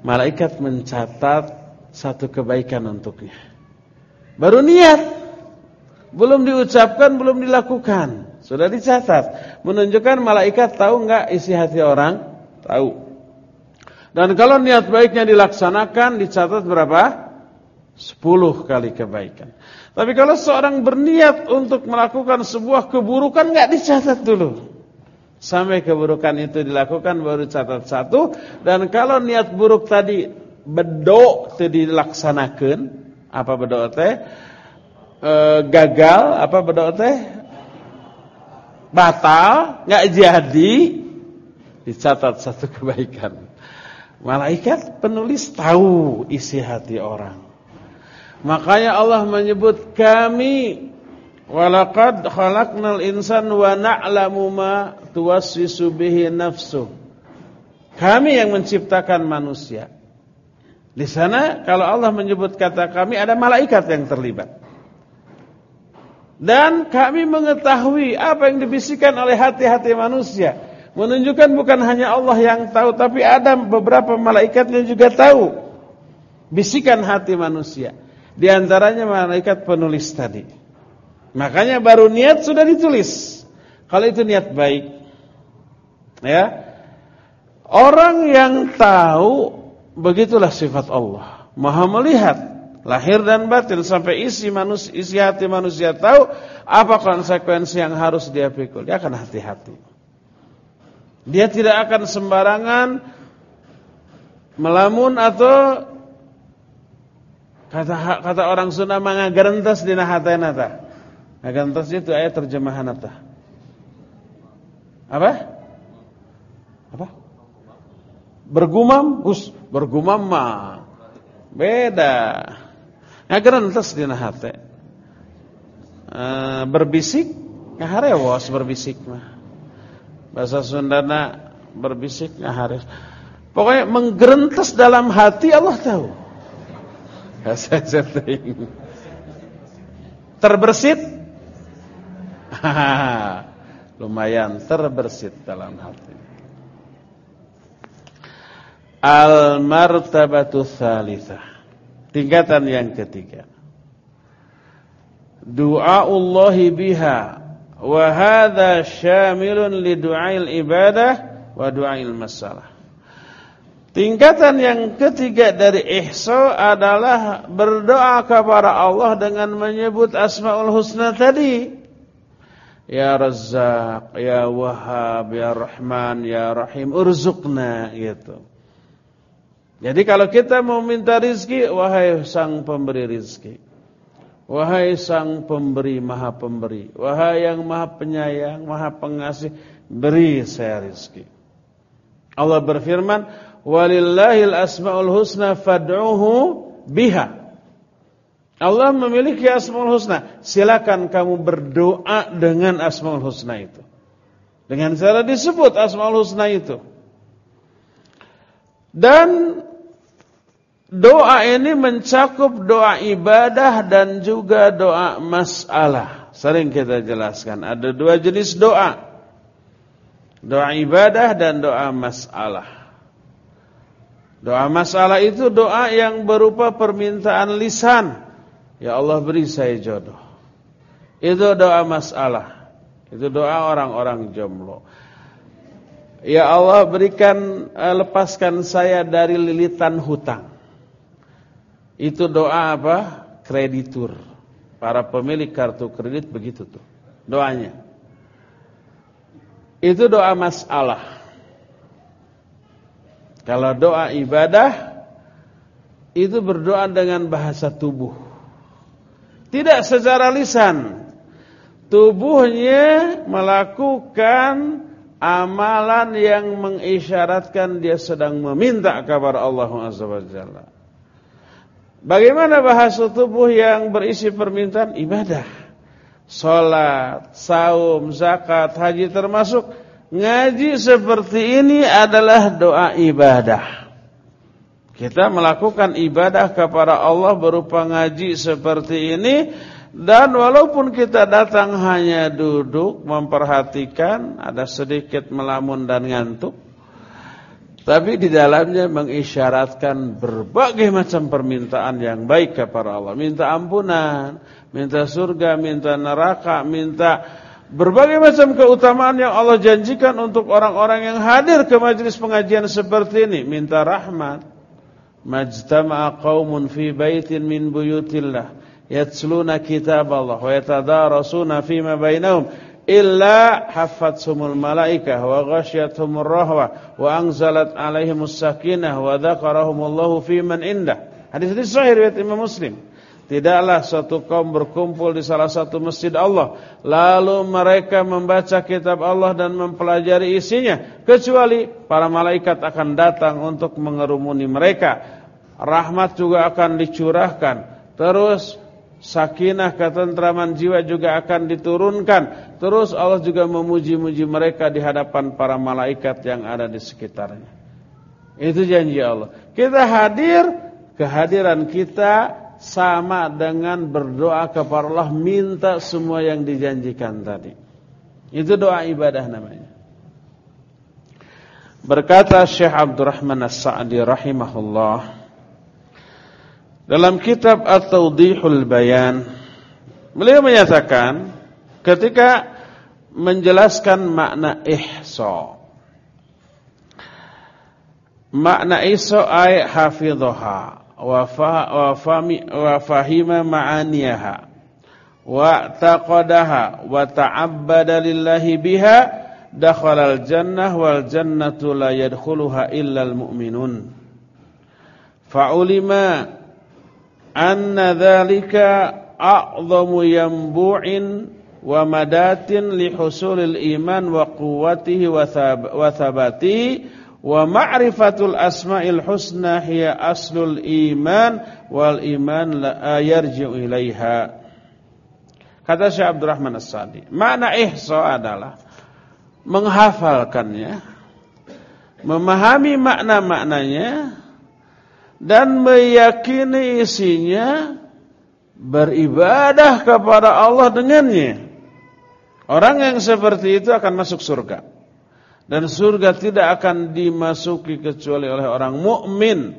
malaikat mencatat satu kebaikan untuknya. Baru niat, belum diucapkan, belum dilakukan, sudah dicatat. Menunjukkan malaikat tahu enggak isi hati orang? Tahu. Dan kalau niat baiknya dilaksanakan, dicatat berapa? Sepuluh kali kebaikan. Tapi kalau seorang berniat untuk melakukan sebuah keburukan nggak dicatat dulu. Sampai keburukan itu dilakukan baru catat satu dan kalau niat buruk tadi bedok itu dilaksanakan apa bedok teh e, gagal apa bedok teh batal nggak jadi dicatat satu kebaikan. Malaikat penulis tahu isi hati orang. Makanya Allah menyebut kami walaqad khalaqnal insan wa na'lamu ma tuwassisu bihi nafsu. Kami yang menciptakan manusia. Di sana kalau Allah menyebut kata kami ada malaikat yang terlibat. Dan kami mengetahui apa yang dibisikkan oleh hati-hati manusia. Menunjukkan bukan hanya Allah yang tahu tapi ada beberapa malaikat yang juga tahu bisikan hati manusia. Di antaranya malaikat penulis tadi. Makanya baru niat sudah ditulis. Kalau itu niat baik. Ya. Orang yang tahu begitulah sifat Allah. Maha melihat lahir dan batin sampai isi manusia, isi hati manusia tahu apa konsekuensi yang harus dia pikul. Dia akan hati-hati. Dia tidak akan sembarangan melamun atau Kata kata orang Sunda mangagarentas dina hatena ta. Ngagerentas itu ayat terjemahan apa? Apa? Apa? Bergumam, us, bergumam mah. Beda. Ngagerentas dina hate. E, berbisik ngaharewos berbisik mah. Bahasa Sundana berbisik ngaharewas. Pokoknya menggerentas dalam hati Allah tahu. Terbersit? Lumayan terbersit dalam hati. Al-martabatu tsalitsah. Tingkatan yang ketiga. Allah biha wa hadha syamilun li du'ail ibadah wa du'ail masalah. Tingkatan yang ketiga dari ihsa adalah berdoa kepada Allah dengan menyebut Asmaul Husna tadi. Ya Razzaq, Ya Wahhab, Ya Rahman, Ya Rahim, urzuqna gitu. Jadi kalau kita mau minta rizki, wahai sang pemberi rizki. Wahai sang pemberi, maha pemberi. Wahai yang maha penyayang, maha pengasih, beri saya rizki. Allah berfirman, walillahil asmaul husna fad'uhu biha. Allah memiliki asmaul husna. Silakan kamu berdoa dengan asmaul husna itu. Dengan cara disebut Asmaul Husna itu. Dan doa ini mencakup doa ibadah dan juga doa masalah. Sering kita jelaskan ada dua jenis doa. Doa ibadah dan doa masalah. Doa masalah itu doa yang berupa permintaan lisan. Ya Allah beri saya jodoh. Itu doa masalah. Itu doa orang-orang jomblo. Ya Allah berikan uh, lepaskan saya dari lilitan hutang. Itu doa apa? Kreditur. Para pemilik kartu kredit begitu tuh. Doanya. Itu doa masalah. Kalau doa ibadah itu berdoa dengan bahasa tubuh. Tidak secara lisan tubuhnya melakukan amalan yang mengisyaratkan dia sedang meminta kepada Allah Azza. Bagaimana bahasa tubuh yang berisi permintaan ibadah? Salat, saum, zakat, haji termasuk ngaji seperti ini adalah doa ibadah. Kita melakukan ibadah kepada Allah berupa ngaji seperti ini dan walaupun kita datang hanya duduk memperhatikan, ada sedikit melamun dan ngantuk, tapi di dalamnya mengisyaratkan berbagai macam permintaan yang baik kepada Allah. Minta ampunan, minta surga, minta neraka, minta berbagai macam keutamaan yang Allah janjikan untuk orang-orang yang hadir ke majelis pengajian seperti ini. Minta rahmat. Majtama'a qaumun fi baitin min buyutillah yatsluna kitab Allah wa yatadarasuna fima bainahum illa haffathumul malaikah wa ghasyiathumur rahwa wa anzalat alaihimus sakinah wa dzakarahumullahu fi man indah. Hadis ini sahih riwayat Imam Muslim. Tidaklah suatu kaum berkumpul di salah satu masjid Allah Lalu mereka membaca kitab Allah dan mempelajari isinya Kecuali para malaikat akan datang untuk mengerumuni mereka Rahmat juga akan dicurahkan Terus sakinah ketentraman jiwa juga akan diturunkan. Terus Allah juga memuji-muji mereka di hadapan para malaikat yang ada di sekitarnya. Itu janji Allah. Kita hadir, kehadiran kita sama dengan berdoa kepada Allah minta semua yang dijanjikan tadi. Itu doa ibadah namanya. Berkata Syekh Abdurrahman As-Sa'di rahimahullah dalam kitab At-Tawdihul Bayan Beliau menyatakan Ketika menjelaskan makna ihsa Makna ihsa ay hafidhaha wa fahima ma'aniyaha. Wa taqadaha wa ta'abbada lillahi biha dakhala al-jannah wal jannatu la yadkhuluha illa al-mu'minun fa'ulima anna dhalika a'zamu yanbu'in wa madatin li husulil iman wa quwwatihi wa wa ma'rifatul asma'il husna hiya aslul iman wal iman la yarji'u ilaiha kata Syekh Abdurrahman As-Sadi makna ihsa adalah menghafalkannya memahami makna-maknanya dan meyakini isinya beribadah kepada Allah dengannya. Orang yang seperti itu akan masuk surga. Dan surga tidak akan dimasuki kecuali oleh orang mukmin.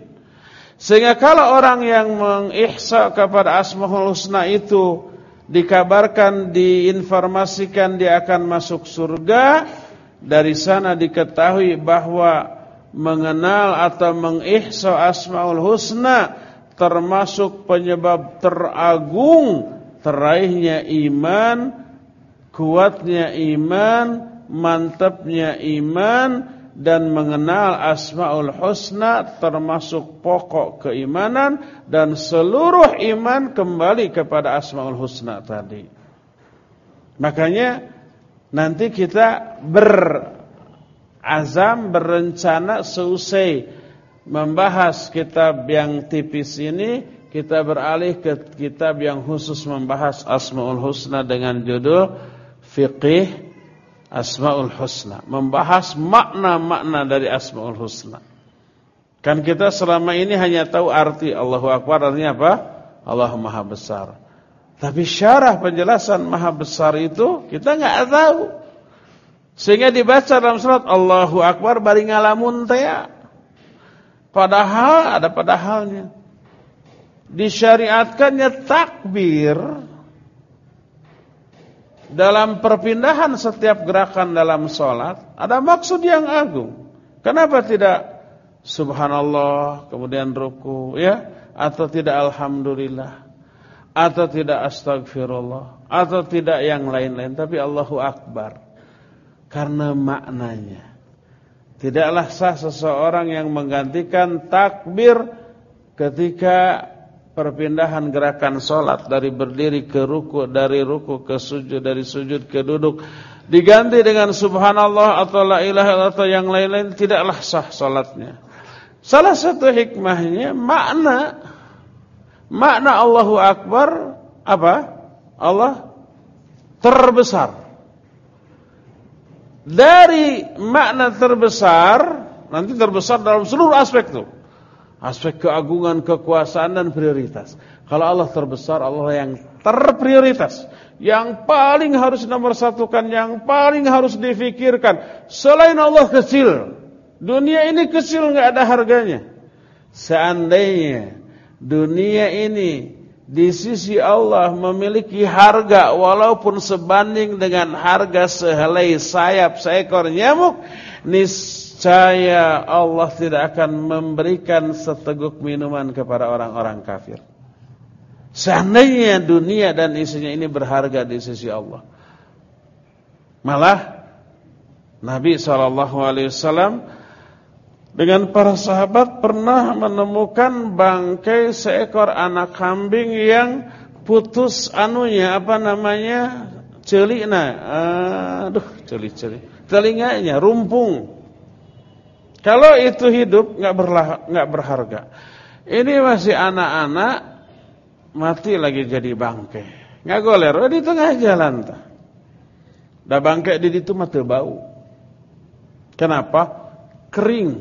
Sehingga kalau orang yang mengihsa kepada Asmaul Husna itu dikabarkan, diinformasikan dia akan masuk surga, dari sana diketahui bahwa mengenal atau mengihsa asmaul husna termasuk penyebab teragung teraihnya iman, kuatnya iman, mantapnya iman dan mengenal asmaul husna termasuk pokok keimanan dan seluruh iman kembali kepada asmaul husna tadi. Makanya nanti kita ber azam berencana selesai membahas kitab yang tipis ini kita beralih ke kitab yang khusus membahas Asmaul Husna dengan judul Fiqih Asmaul Husna, membahas makna-makna dari Asmaul Husna. Kan kita selama ini hanya tahu arti Allahu Akbar artinya apa? Allah Maha Besar. Tapi syarah penjelasan Maha Besar itu kita nggak tahu. Sehingga dibaca dalam surat Allahu Akbar bari ngalamun teh. Padahal ada padahalnya. Disyariatkannya takbir dalam perpindahan setiap gerakan dalam sholat ada maksud yang agung. Kenapa tidak subhanallah kemudian ruku ya? Atau tidak alhamdulillah? Atau tidak astagfirullah atau tidak yang lain-lain? Tapi Allahu akbar. Karena maknanya. Tidaklah sah seseorang yang menggantikan takbir ketika perpindahan gerakan solat dari berdiri ke ruku, dari ruku ke sujud, dari sujud ke duduk diganti dengan subhanallah atau la ilaha atau yang lain-lain tidaklah sah solatnya. Salah satu hikmahnya makna makna Allahu Akbar apa? Allah terbesar. Dari makna terbesar nanti terbesar dalam seluruh aspek tuh aspek keagungan, kekuasaan dan prioritas. Kalau Allah terbesar, Allah yang terprioritas, yang paling harus nomor satukan, yang paling harus difikirkan. Selain Allah kecil, dunia ini kecil nggak ada harganya. Seandainya dunia ini di sisi Allah memiliki harga walaupun sebanding dengan harga sehelai sayap seekor nyamuk, Saya Allah tidak akan memberikan seteguk minuman kepada orang-orang kafir. Seandainya dunia dan isinya ini berharga di sisi Allah. Malah Nabi SAW dengan para sahabat pernah menemukan bangkai seekor anak kambing yang putus anunya apa namanya celikna, aduh celik-celik, telinganya rumpung. Kalau itu hidup nggak nggak berharga. Ini masih anak-anak mati lagi jadi bangke. Nggak goler oh, di tengah jalan ta. Da bangke di situ mati bau. Kenapa? Kering.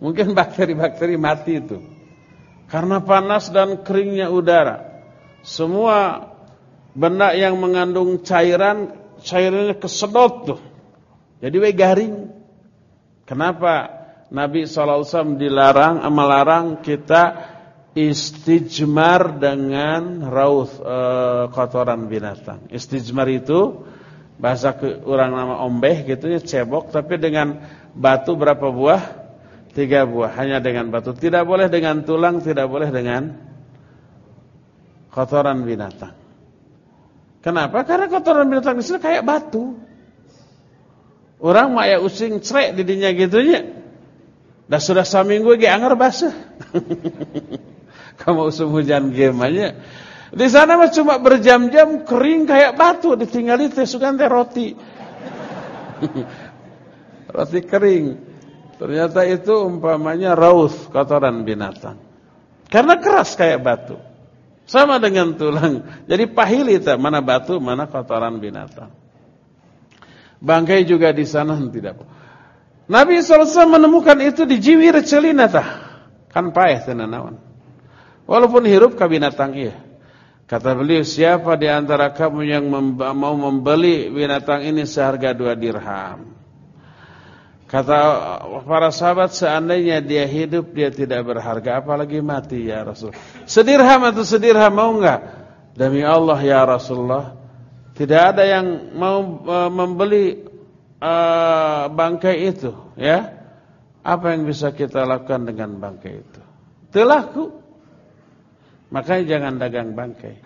Mungkin bakteri-bakteri mati itu. Karena panas dan keringnya udara. Semua benda yang mengandung cairan, cairannya kesedot tuh. Jadi we garing. Kenapa Nabi SAW dilarang melarang kita istijmar dengan rauth e, kotoran binatang. Istijmar itu bahasa ke, orang nama ombeh gitu ya cebok tapi dengan batu berapa buah? Tiga buah hanya dengan batu. Tidak boleh dengan tulang, tidak boleh dengan kotoran binatang. Kenapa? Karena kotoran binatang sini kayak batu. Orang mah aya using cerek didinya gitunya. Dah sudah saminggu ge anger basah. Kamu usum hujan gemanya. Di sana mah cuma berjam-jam kering kayak batu ditinggali teh sugan teh roti. roti kering. Ternyata itu umpamanya raus kotoran binatang. Karena keras kayak batu. Sama dengan tulang. Jadi pahili mana batu, mana kotoran binatang. Bangkai juga di sana tidak. Nabi SAW menemukan itu di jiwir celinata. Kan payah tenanawan. Walaupun hirup ke binatang iya. Kata beliau, siapa di antara kamu yang mau membeli binatang ini seharga dua dirham? Kata para sahabat, seandainya dia hidup, dia tidak berharga, apalagi mati ya Rasul. Sedirham atau sedirham mau enggak? Demi Allah ya Rasulullah, tidak ada yang mau uh, membeli uh, bangkai itu, ya. Apa yang bisa kita lakukan dengan bangkai itu? Telaku. Makanya jangan dagang bangkai.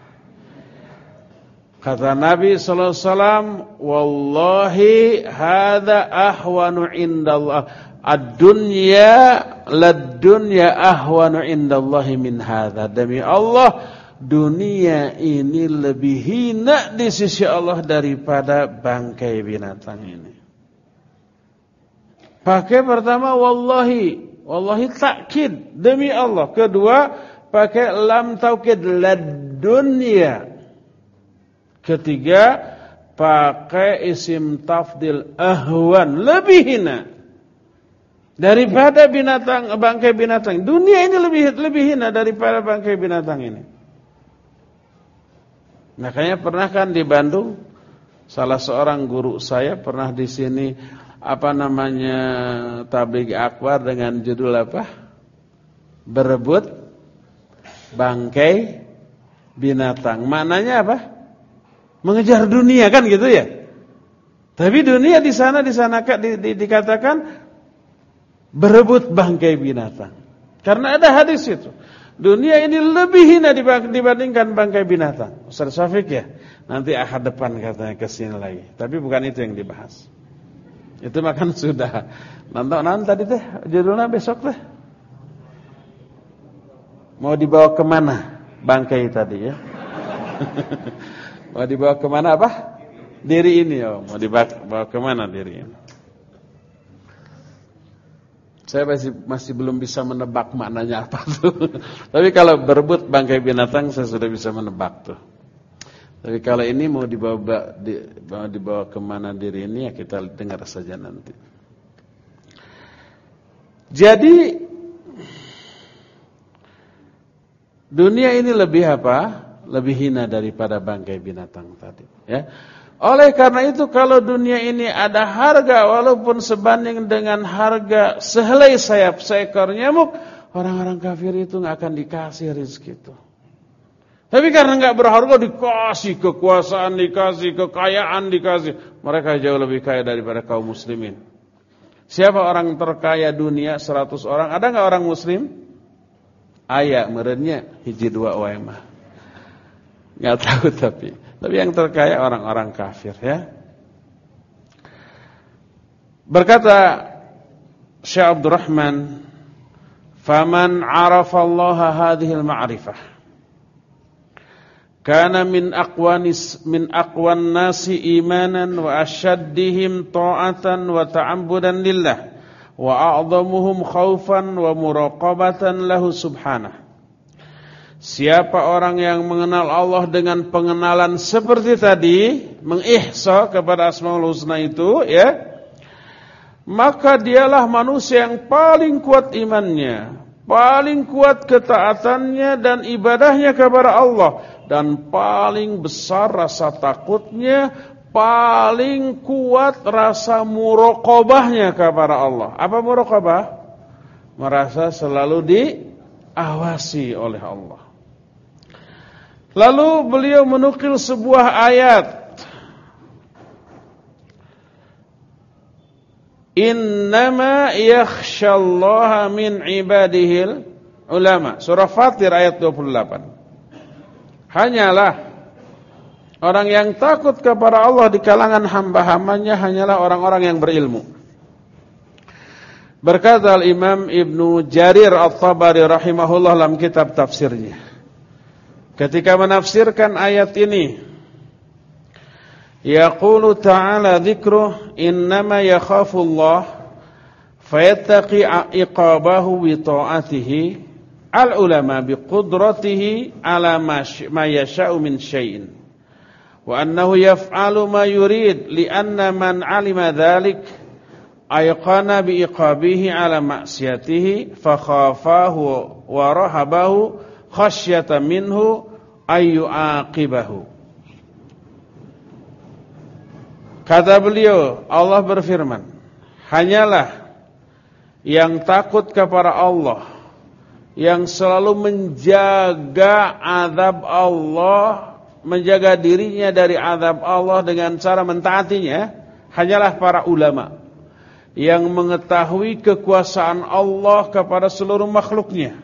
Kata Nabi sallallahu alaihi wasallam, "Wallahi hadza ahwanu indallah. Ad-dunya lad-dunya ahwanu indallahi min hadza." Demi Allah, dunia ini lebih hina di sisi Allah daripada bangkai binatang ini. Pakai pertama wallahi, wallahi takkid demi Allah. Kedua pakai lam taukid lad dunia. Ketiga pakai isim tafdil ahwan lebih hina daripada binatang bangkai binatang. Dunia ini lebih lebih hina daripada bangkai binatang ini. Makanya pernah kan di Bandung salah seorang guru saya pernah di sini apa namanya tabligh akbar dengan judul apa? Berebut bangkai binatang. Maknanya apa? Mengejar dunia kan gitu ya. Tapi dunia di sana di sana di, di, dikatakan berebut bangkai binatang. Karena ada hadis itu. Dunia ini lebih hina dibandingkan bangkai binatang. Ustaz Syafiq ya. Nanti ahad depan katanya ke sini lagi. Tapi bukan itu yang dibahas. Itu makan sudah. Nonton tadi teh judulnya besok teh. Mau dibawa ke mana bangkai tadi ya? mau dibawa ke mana apa? Diri ini ya. Mau dibawa ke mana diri ini? Saya masih masih belum bisa menebak maknanya apa tuh. Tapi kalau berebut bangkai binatang saya sudah bisa menebak tuh. Tapi kalau ini mau dibawa di, mau dibawa ke mana diri ini ya kita dengar saja nanti. Jadi dunia ini lebih apa? Lebih hina daripada bangkai binatang tadi. Ya. Oleh karena itu kalau dunia ini ada harga walaupun sebanding dengan harga sehelai sayap seekor nyamuk, orang-orang kafir itu nggak akan dikasih rezeki itu. Tapi karena nggak berharga dikasih kekuasaan, dikasih kekayaan, dikasih. Mereka jauh lebih kaya daripada kaum muslimin. Siapa orang terkaya dunia 100 orang? Ada nggak orang muslim? Ayah merenya hiji dua waemah. Nggak tahu tapi. Tapi yang terkaya orang-orang kafir ya. Berkata Syekh Abdurrahman, "Faman 'arafa Allah hadhihi al-ma'rifah." Kana min aqwanis min aqwan nasi imanan wa ashaddihim ta'atan wa ta'ambudan lillah wa a'dhamuhum khaufan wa muraqabatan lahu subhanahu Siapa orang yang mengenal Allah dengan pengenalan seperti tadi, mengihsa kepada Asmaul Husna itu, ya, maka dialah manusia yang paling kuat imannya, paling kuat ketaatannya dan ibadahnya kepada Allah dan paling besar rasa takutnya, paling kuat rasa muraqabahnya kepada Allah. Apa muraqabah? Merasa selalu diawasi oleh Allah. Lalu beliau menukil sebuah ayat Innama yakhshallaha min ibadihil ulama. Surah Fatir ayat 28. Hanyalah orang yang takut kepada Allah di kalangan hamba-hambanya hanyalah orang-orang yang berilmu. Berkata Al-Imam Ibnu Jarir At-Tabari rahimahullah dalam kitab tafsirnya ketika menafsirkan ayat ini yaqulu ta'ala dzikruh innama yakhafullah fayattaqi iqabahu bi ta'atihi al ulama bi qudratihi ala ma yasha'u min syai'in wa annahu yaf'alu ma yurid li anna man 'alima dhalik ayqana bi iqabihi ala ma'siyatihi fa khafahu khasyata minhu ayu aqibahu. Kata beliau, Allah berfirman, hanyalah yang takut kepada Allah, yang selalu menjaga azab Allah, menjaga dirinya dari azab Allah dengan cara mentaatinya, hanyalah para ulama yang mengetahui kekuasaan Allah kepada seluruh makhluknya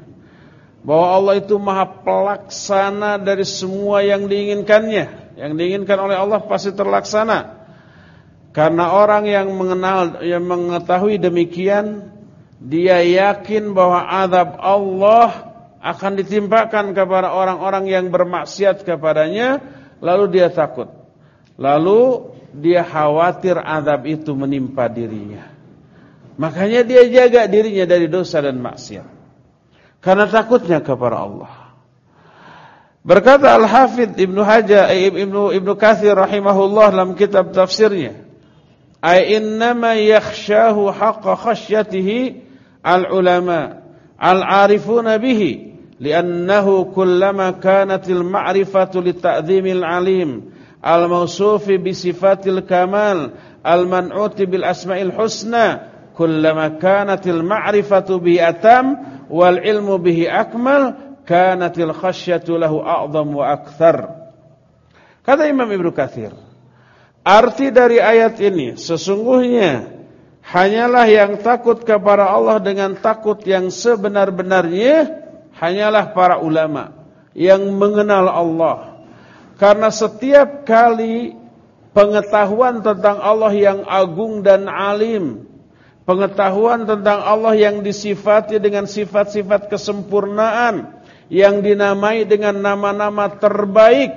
bahwa Allah itu maha pelaksana dari semua yang diinginkannya. Yang diinginkan oleh Allah pasti terlaksana. Karena orang yang mengenal yang mengetahui demikian, dia yakin bahwa azab Allah akan ditimpakan kepada orang-orang yang bermaksiat kepadanya, lalu dia takut. Lalu dia khawatir azab itu menimpa dirinya. Makanya dia jaga dirinya dari dosa dan maksiat. Karena takutnya kepada Allah. Berkata Al-Hafidh Ibnu Hajar eh, Ibnu Ibnu Katsir rahimahullah dalam kitab tafsirnya, "Ai innama yakhshahu haqqa khasyatihi al-ulama al-arifuna bihi." لأنه كلما كانت المعرفة لتعظيم العليم الموصوف بصفات الكمال المنعوت بالأسماء الحسنى كلما كانت المعرفة به wal ilmu bihi akmal kanatil khasyatu lahu a'zam wa akthar. Kata Imam Ibnu Kathir. arti dari ayat ini sesungguhnya hanyalah yang takut kepada Allah dengan takut yang sebenar-benarnya hanyalah para ulama yang mengenal Allah. Karena setiap kali pengetahuan tentang Allah yang agung dan alim pengetahuan tentang Allah yang disifati dengan sifat-sifat kesempurnaan, yang dinamai dengan nama-nama terbaik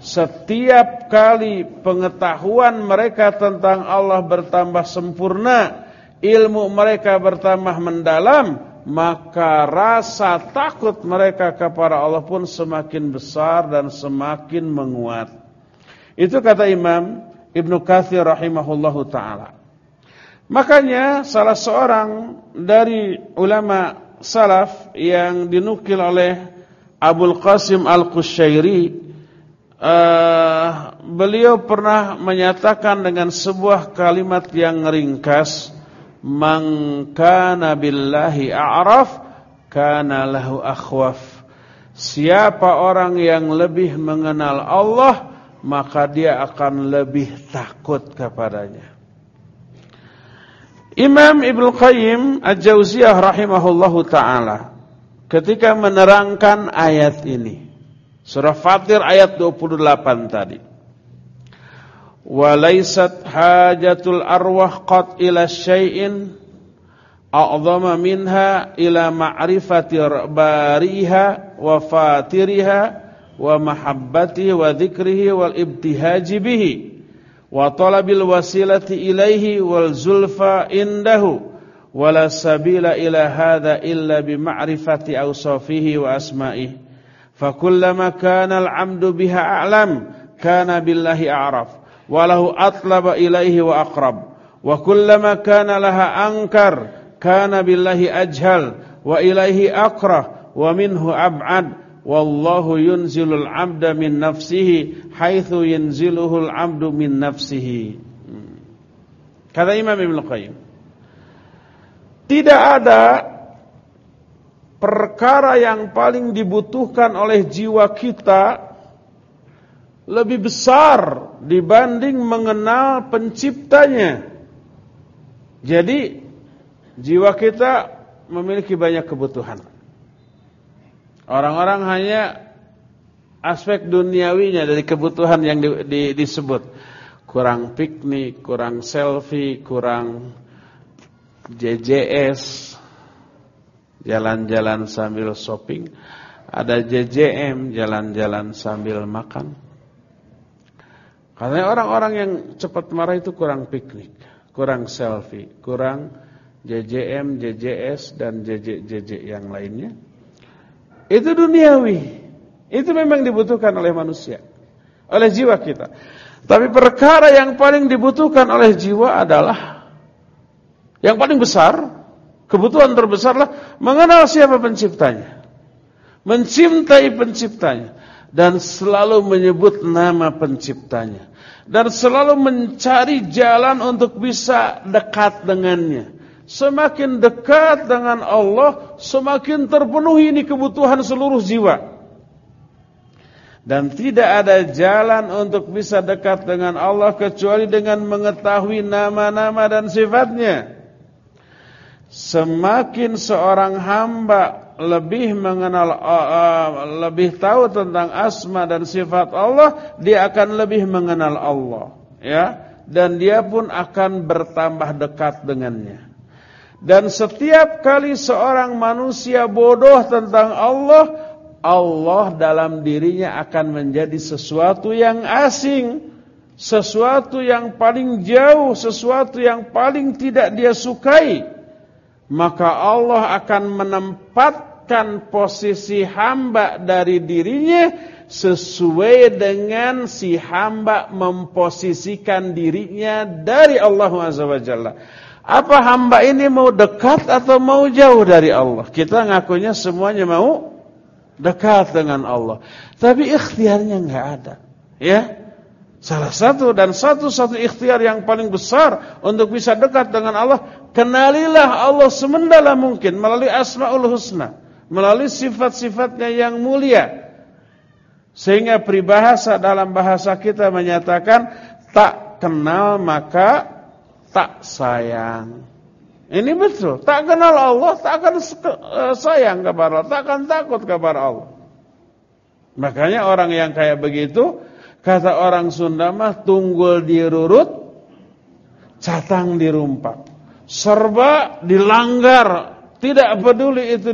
setiap kali pengetahuan mereka tentang Allah bertambah sempurna, ilmu mereka bertambah mendalam, maka rasa takut mereka kepada Allah pun semakin besar dan semakin menguat. Itu kata Imam Ibnu Katsir rahimahullahu taala. Makanya salah seorang dari ulama salaf yang dinukil oleh Abul Qasim Al-Qushairi uh, beliau pernah menyatakan dengan sebuah kalimat yang ringkas man kana billahi a'raf kana lahu akhwaf. Siapa orang yang lebih mengenal Allah maka dia akan lebih takut kepadanya Imam Ibnu Qayyim Al-Jauziyah rahimahullahu taala ketika menerangkan ayat ini surah Fatir ayat 28 tadi walaysat hajatul arwah qad ila syai'in a'zama minha ila ma'rifati bariha wa fatiriha wa mahabbatihi wa dzikrihi wal ibtihaji bihi wa talabil wasilati ilaihi wal zulfa indahu wala sabila ila hadha illa bi ma'rifati awsafihi wa asma'ihi fakullama kana al-'amdu biha a'lam kana billahi a'raf walahu atlaba ilaihi wa aqrab wa kullama kana laha ankar kana billahi ajhal wa ilaihi aqrah wa minhu ab'ad wallahu yunzilul 'abda min nafsihi haitsu yunziluhul 'abdu min nafsihi. Kata Imam Ibnu Qayyim, tidak ada perkara yang paling dibutuhkan oleh jiwa kita lebih besar dibanding mengenal penciptanya. Jadi jiwa kita memiliki banyak kebutuhan. Orang-orang hanya aspek duniawinya dari kebutuhan yang di, di, disebut. Kurang piknik, kurang selfie, kurang JJS, jalan-jalan sambil shopping. Ada JJM, jalan-jalan sambil makan. Karena orang-orang yang cepat marah itu kurang piknik, kurang selfie, kurang JJM, JJS, dan JJ, JJ yang lainnya. Itu duniawi. Itu memang dibutuhkan oleh manusia. Oleh jiwa kita. Tapi perkara yang paling dibutuhkan oleh jiwa adalah yang paling besar, kebutuhan terbesarlah mengenal siapa penciptanya. Mencintai penciptanya dan selalu menyebut nama penciptanya dan selalu mencari jalan untuk bisa dekat dengannya. Semakin dekat dengan Allah, semakin terpenuhi ini kebutuhan seluruh jiwa. Dan tidak ada jalan untuk bisa dekat dengan Allah kecuali dengan mengetahui nama-nama dan sifatnya. Semakin seorang hamba lebih mengenal uh, lebih tahu tentang asma dan sifat Allah, dia akan lebih mengenal Allah, ya. Dan dia pun akan bertambah dekat dengannya. Dan setiap kali seorang manusia bodoh tentang Allah, Allah dalam dirinya akan menjadi sesuatu yang asing, sesuatu yang paling jauh, sesuatu yang paling tidak dia sukai. Maka Allah akan menempat menempatkan posisi hamba dari dirinya sesuai dengan si hamba memposisikan dirinya dari Allah Subhanahu Apa hamba ini mau dekat atau mau jauh dari Allah? Kita ngakunya semuanya mau dekat dengan Allah. Tapi ikhtiarnya nggak ada. Ya. Salah satu dan satu-satu ikhtiar yang paling besar untuk bisa dekat dengan Allah, kenalilah Allah semendalam mungkin melalui Asmaul Husna, melalui sifat-sifatnya yang mulia. Sehingga peribahasa dalam bahasa kita menyatakan tak kenal maka tak sayang. Ini betul, tak kenal Allah, tak akan eh, sayang kepada Allah, tak akan takut kepada Allah. Makanya orang yang kayak begitu Kata orang Sunda mah tunggul dirurut, catang dirumpak. Serba dilanggar, tidak peduli itu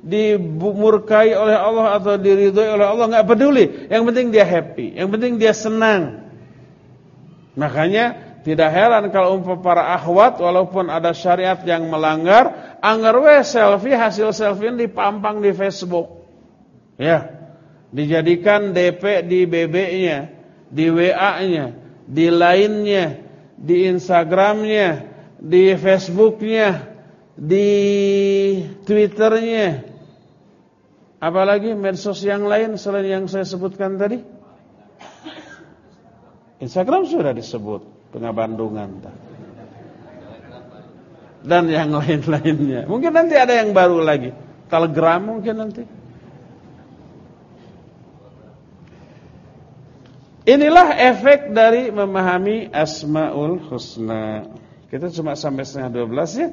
dimurkai oleh Allah atau diridhoi oleh Allah, nggak peduli. Yang penting dia happy, yang penting dia senang. Makanya tidak heran kalau umpah para akhwat walaupun ada syariat yang melanggar, anggar we selfie hasil selfie dipampang di Facebook. Ya dijadikan DP di BB-nya, di WA-nya, di lainnya, di Instagram-nya, di Facebook-nya, di Twitter-nya. Apalagi medsos yang lain selain yang saya sebutkan tadi? Instagram sudah disebut pengabandungan dan yang lain-lainnya. Mungkin nanti ada yang baru lagi. Telegram mungkin nanti. Inilah efek dari memahami Asmaul Husna. Kita cuma sampai setengah 12 ya.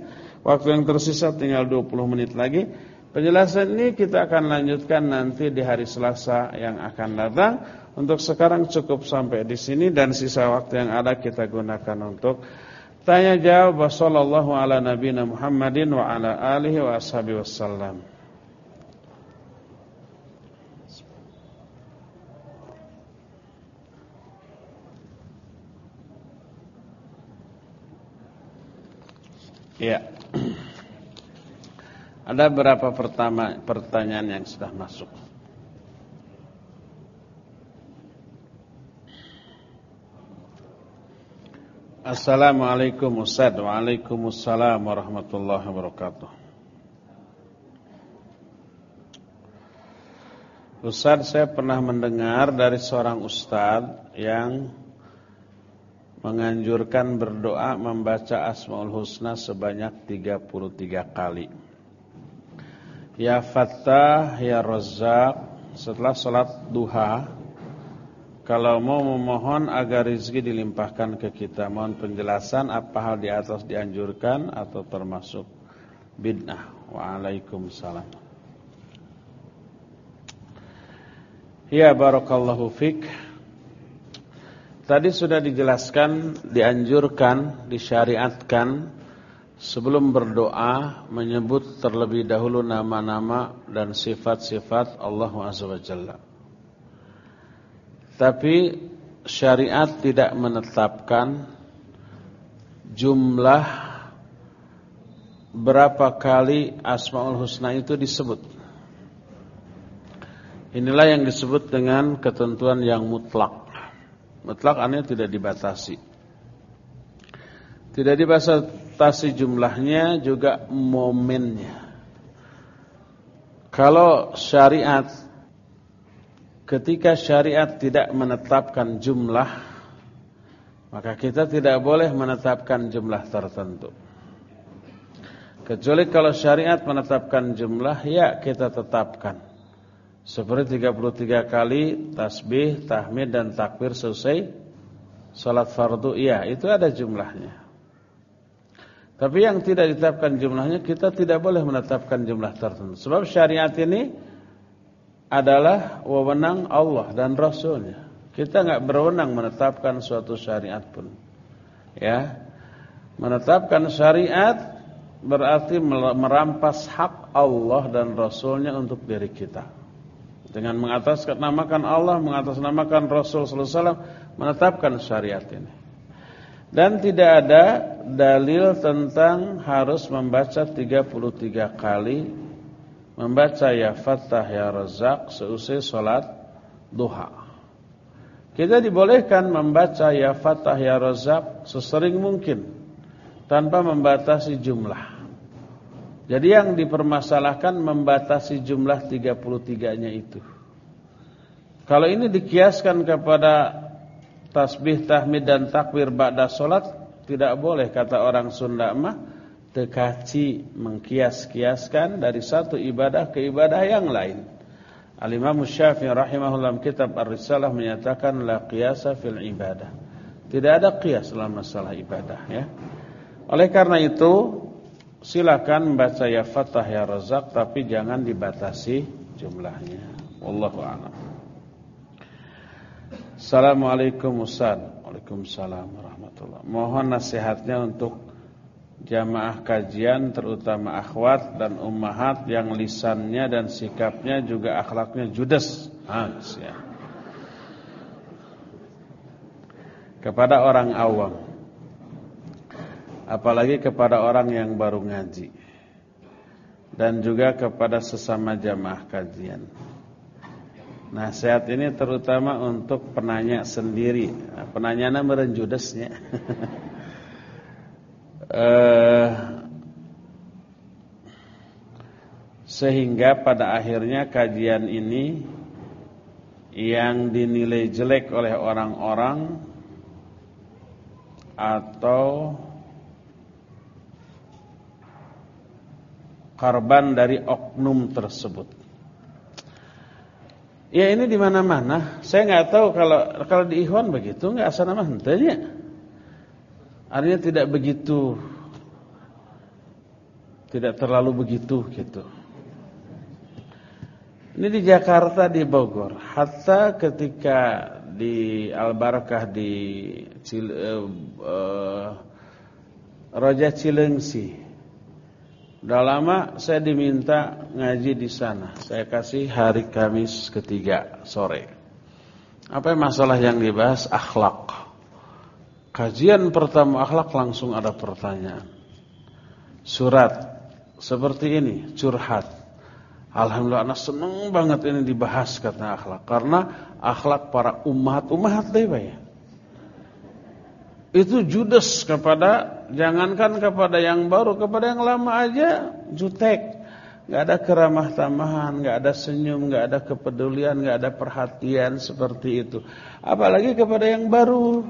Waktu yang tersisa tinggal 20 menit lagi. Penjelasan ini kita akan lanjutkan nanti di hari Selasa yang akan datang. Untuk sekarang cukup sampai di sini dan sisa waktu yang ada kita gunakan untuk tanya jawab. Wassallallahu ala Muhammadin wa ala alihi wa ashabihi wassalam. Ya. Ada berapa pertama pertanyaan yang sudah masuk? Assalamualaikum Ustaz Waalaikumsalam warahmatullahi wabarakatuh Ustaz saya pernah mendengar dari seorang Ustaz yang menganjurkan berdoa membaca Asmaul Husna sebanyak 33 kali. Ya Fattah, Ya Razzaq, setelah sholat duha, kalau mau memohon agar rizki dilimpahkan ke kita, mohon penjelasan apa hal di atas dianjurkan atau termasuk bid'ah. Waalaikumsalam. Ya barakallahu fiqh. Tadi sudah dijelaskan, dianjurkan, disyariatkan sebelum berdoa menyebut terlebih dahulu nama-nama dan sifat-sifat Allah SWT. Tapi syariat tidak menetapkan jumlah berapa kali Asmaul Husna itu disebut. Inilah yang disebut dengan ketentuan yang mutlak. Mutlak artinya tidak dibatasi. Tidak dibatasi jumlahnya juga momennya. Kalau syariat ketika syariat tidak menetapkan jumlah maka kita tidak boleh menetapkan jumlah tertentu. Kecuali kalau syariat menetapkan jumlah ya kita tetapkan. Seperti 33 kali tasbih, tahmid dan takbir selesai salat fardu. Iya, itu ada jumlahnya. Tapi yang tidak ditetapkan jumlahnya kita tidak boleh menetapkan jumlah tertentu. Sebab syariat ini adalah wewenang Allah dan Rasulnya. Kita nggak berwenang menetapkan suatu syariat pun. Ya. Menetapkan syariat berarti merampas hak Allah dan Rasulnya untuk diri kita. Dengan mengatasnamakan Allah, mengatasnamakan Rasul wasallam menetapkan syariat ini. Dan tidak ada dalil tentang harus membaca 33 kali membaca ya Fattah ya Razak seusai sholat duha. Kita dibolehkan membaca ya Fattah ya Razak sesering mungkin tanpa membatasi jumlah. Jadi yang dipermasalahkan membatasi jumlah 33-nya itu. Kalau ini dikiaskan kepada tasbih, tahmid dan takbir ba'da salat tidak boleh kata orang Sunda mah tekaci mengkias-kiaskan dari satu ibadah ke ibadah yang lain. Al-Imam Syafi'i rahimahullah kitab Ar-Risalah menyatakan la qiyasa fil ibadah. Tidak ada qiyas dalam masalah ibadah ya. Oleh karena itu silakan membaca ya Fatah ya Razak tapi jangan dibatasi jumlahnya. Wallahu a'lam. Assalamualaikum Ustaz Waalaikumsalam warahmatullahi Mohon nasihatnya untuk Jamaah kajian terutama akhwat dan ummahat Yang lisannya dan sikapnya juga akhlaknya judes Hans, ya. Kepada orang awam Apalagi kepada orang yang baru ngaji Dan juga kepada sesama jamaah kajian Nasihat ini terutama untuk penanya sendiri. Nah, penanyanya merenjudesnya. uh, sehingga pada akhirnya kajian ini yang dinilai jelek oleh orang-orang atau korban dari oknum tersebut. Ya ini di mana-mana. Saya nggak tahu kalau kalau di Ikhwan begitu nggak asal nama hentenya. Artinya tidak begitu tidak terlalu begitu gitu. Ini di Jakarta di Bogor. Hatta ketika di Al-Barakah di Cil, uh, uh, Raja Cilengsi Udah lama saya diminta ngaji di sana. Saya kasih hari Kamis ketiga sore. Apa masalah yang dibahas? Akhlak. Kajian pertama akhlak langsung ada pertanyaan. Surat seperti ini, curhat. Alhamdulillah anak seneng banget ini dibahas kata akhlak. Karena akhlak para umat-umat deh ya itu judes kepada jangankan kepada yang baru kepada yang lama aja jutek nggak ada keramah tamahan nggak ada senyum nggak ada kepedulian nggak ada perhatian seperti itu apalagi kepada yang baru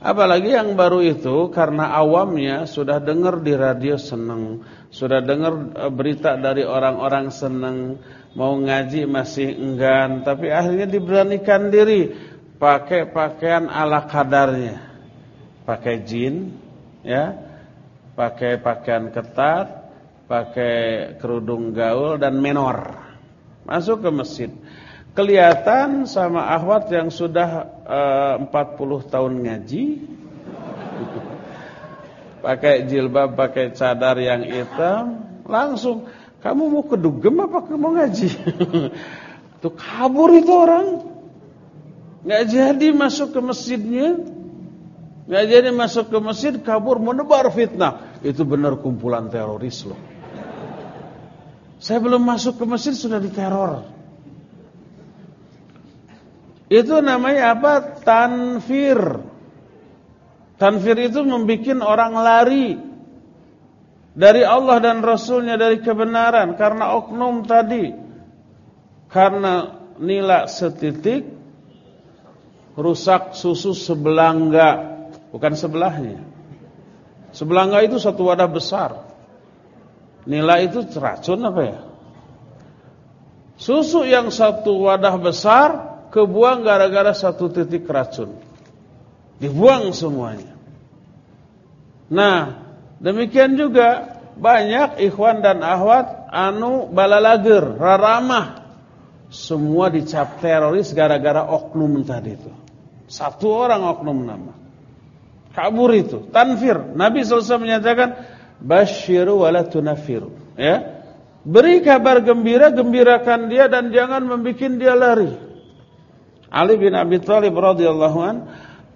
apalagi yang baru itu karena awamnya sudah dengar di radio seneng sudah dengar e, berita dari orang-orang seneng mau ngaji masih enggan tapi akhirnya diberanikan diri pakai pakaian ala kadarnya pakai jin, ya, pakai pakaian ketat, pakai kerudung gaul dan menor, masuk ke masjid. Kelihatan sama ahwat yang sudah eh, uh, 40 tahun ngaji, pakai jilbab, pakai cadar yang hitam, langsung kamu mau kedugem apa mau ngaji? Tuh kabur itu orang. Nggak jadi masuk ke masjidnya. Nggak jadi masuk ke masjid kabur menebar fitnah. Itu benar kumpulan teroris loh. Saya belum masuk ke masjid sudah diteror. Itu namanya apa? Tanfir. Tanfir itu membuat orang lari dari Allah dan Rasulnya dari kebenaran karena oknum tadi. Karena nilai setitik rusak susu sebelangga bukan sebelahnya. Sebelangga itu satu wadah besar. Nilai itu racun apa ya? Susu yang satu wadah besar kebuang gara-gara satu titik racun. Dibuang semuanya. Nah, demikian juga banyak ikhwan dan ahwat anu balalager, raramah. Semua dicap teroris gara-gara oknum tadi itu. Satu orang oknum nama. Kabur itu, tanfir. Nabi SAW menyatakan basyiru wala tunafiru. Ya. Beri kabar gembira, gembirakan dia dan jangan membuat dia lari. Ali bin Abi Thalib radhiyallahu an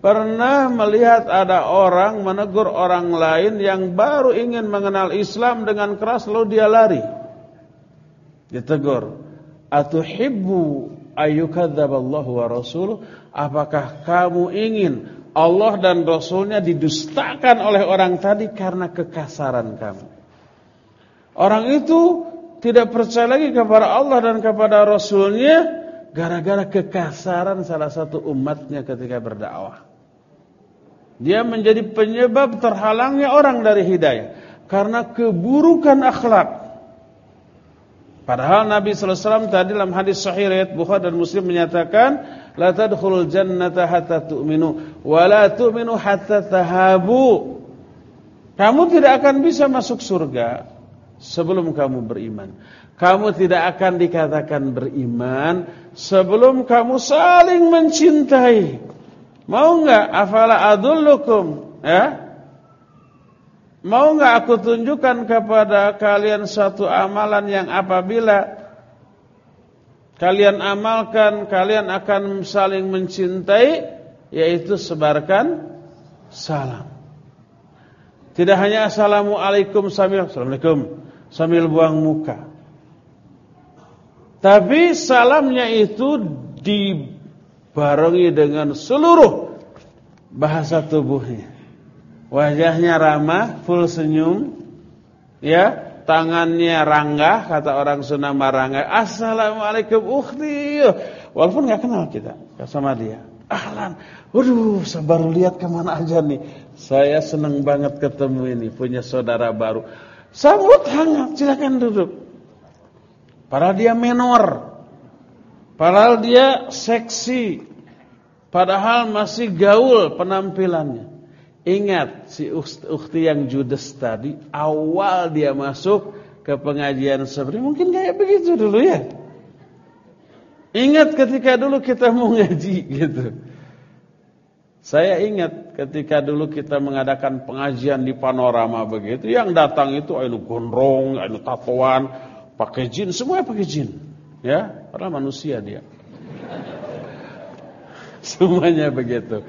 pernah melihat ada orang menegur orang lain yang baru ingin mengenal Islam dengan keras lalu dia lari. Ditegur. Atuhibbu ayyukadzaballahu wa rasuluh? Apakah kamu ingin Allah dan Rasulnya didustakan oleh orang tadi karena kekasaran kamu? Orang itu tidak percaya lagi kepada Allah dan kepada Rasulnya gara-gara kekasaran salah satu umatnya ketika berdakwah. Dia menjadi penyebab terhalangnya orang dari hidayah karena keburukan akhlak. Padahal Nabi sallallahu alaihi wasallam tadi dalam hadis sahih riwayat Bukhari dan Muslim menyatakan, "La tadkhulul jannata hatta tu'minu wa la tu'minu hatta tahabu." Kamu tidak akan bisa masuk surga sebelum kamu beriman. Kamu tidak akan dikatakan beriman sebelum kamu saling mencintai. Mau enggak afala adullukum, ya? Mau nggak aku tunjukkan kepada kalian satu amalan yang apabila kalian amalkan, kalian akan saling mencintai, yaitu sebarkan salam. Tidak hanya assalamualaikum sambil assalamualaikum sambil buang muka. Tapi salamnya itu dibarengi dengan seluruh bahasa tubuhnya. Wajahnya ramah, full senyum. Ya, tangannya ranggah, kata orang Sunda marangga. Assalamualaikum ukhti. Walaupun nggak kenal kita sama dia. Ahlan. Waduh, saya baru lihat ke mana aja nih. Saya senang banget ketemu ini, punya saudara baru. Sambut hangat, silakan duduk. Padahal dia menor. Padahal dia seksi. Padahal masih gaul penampilannya. Ingat si ukhti yang judes tadi awal dia masuk ke pengajian seperti mungkin kayak begitu dulu ya. Ingat ketika dulu kita mau ngaji gitu. Saya ingat ketika dulu kita mengadakan pengajian di panorama begitu, yang datang itu ayo gondrong, ayo tatoan, pakai jin, semua pakai jin. Ya, padahal manusia dia. Semuanya begitu.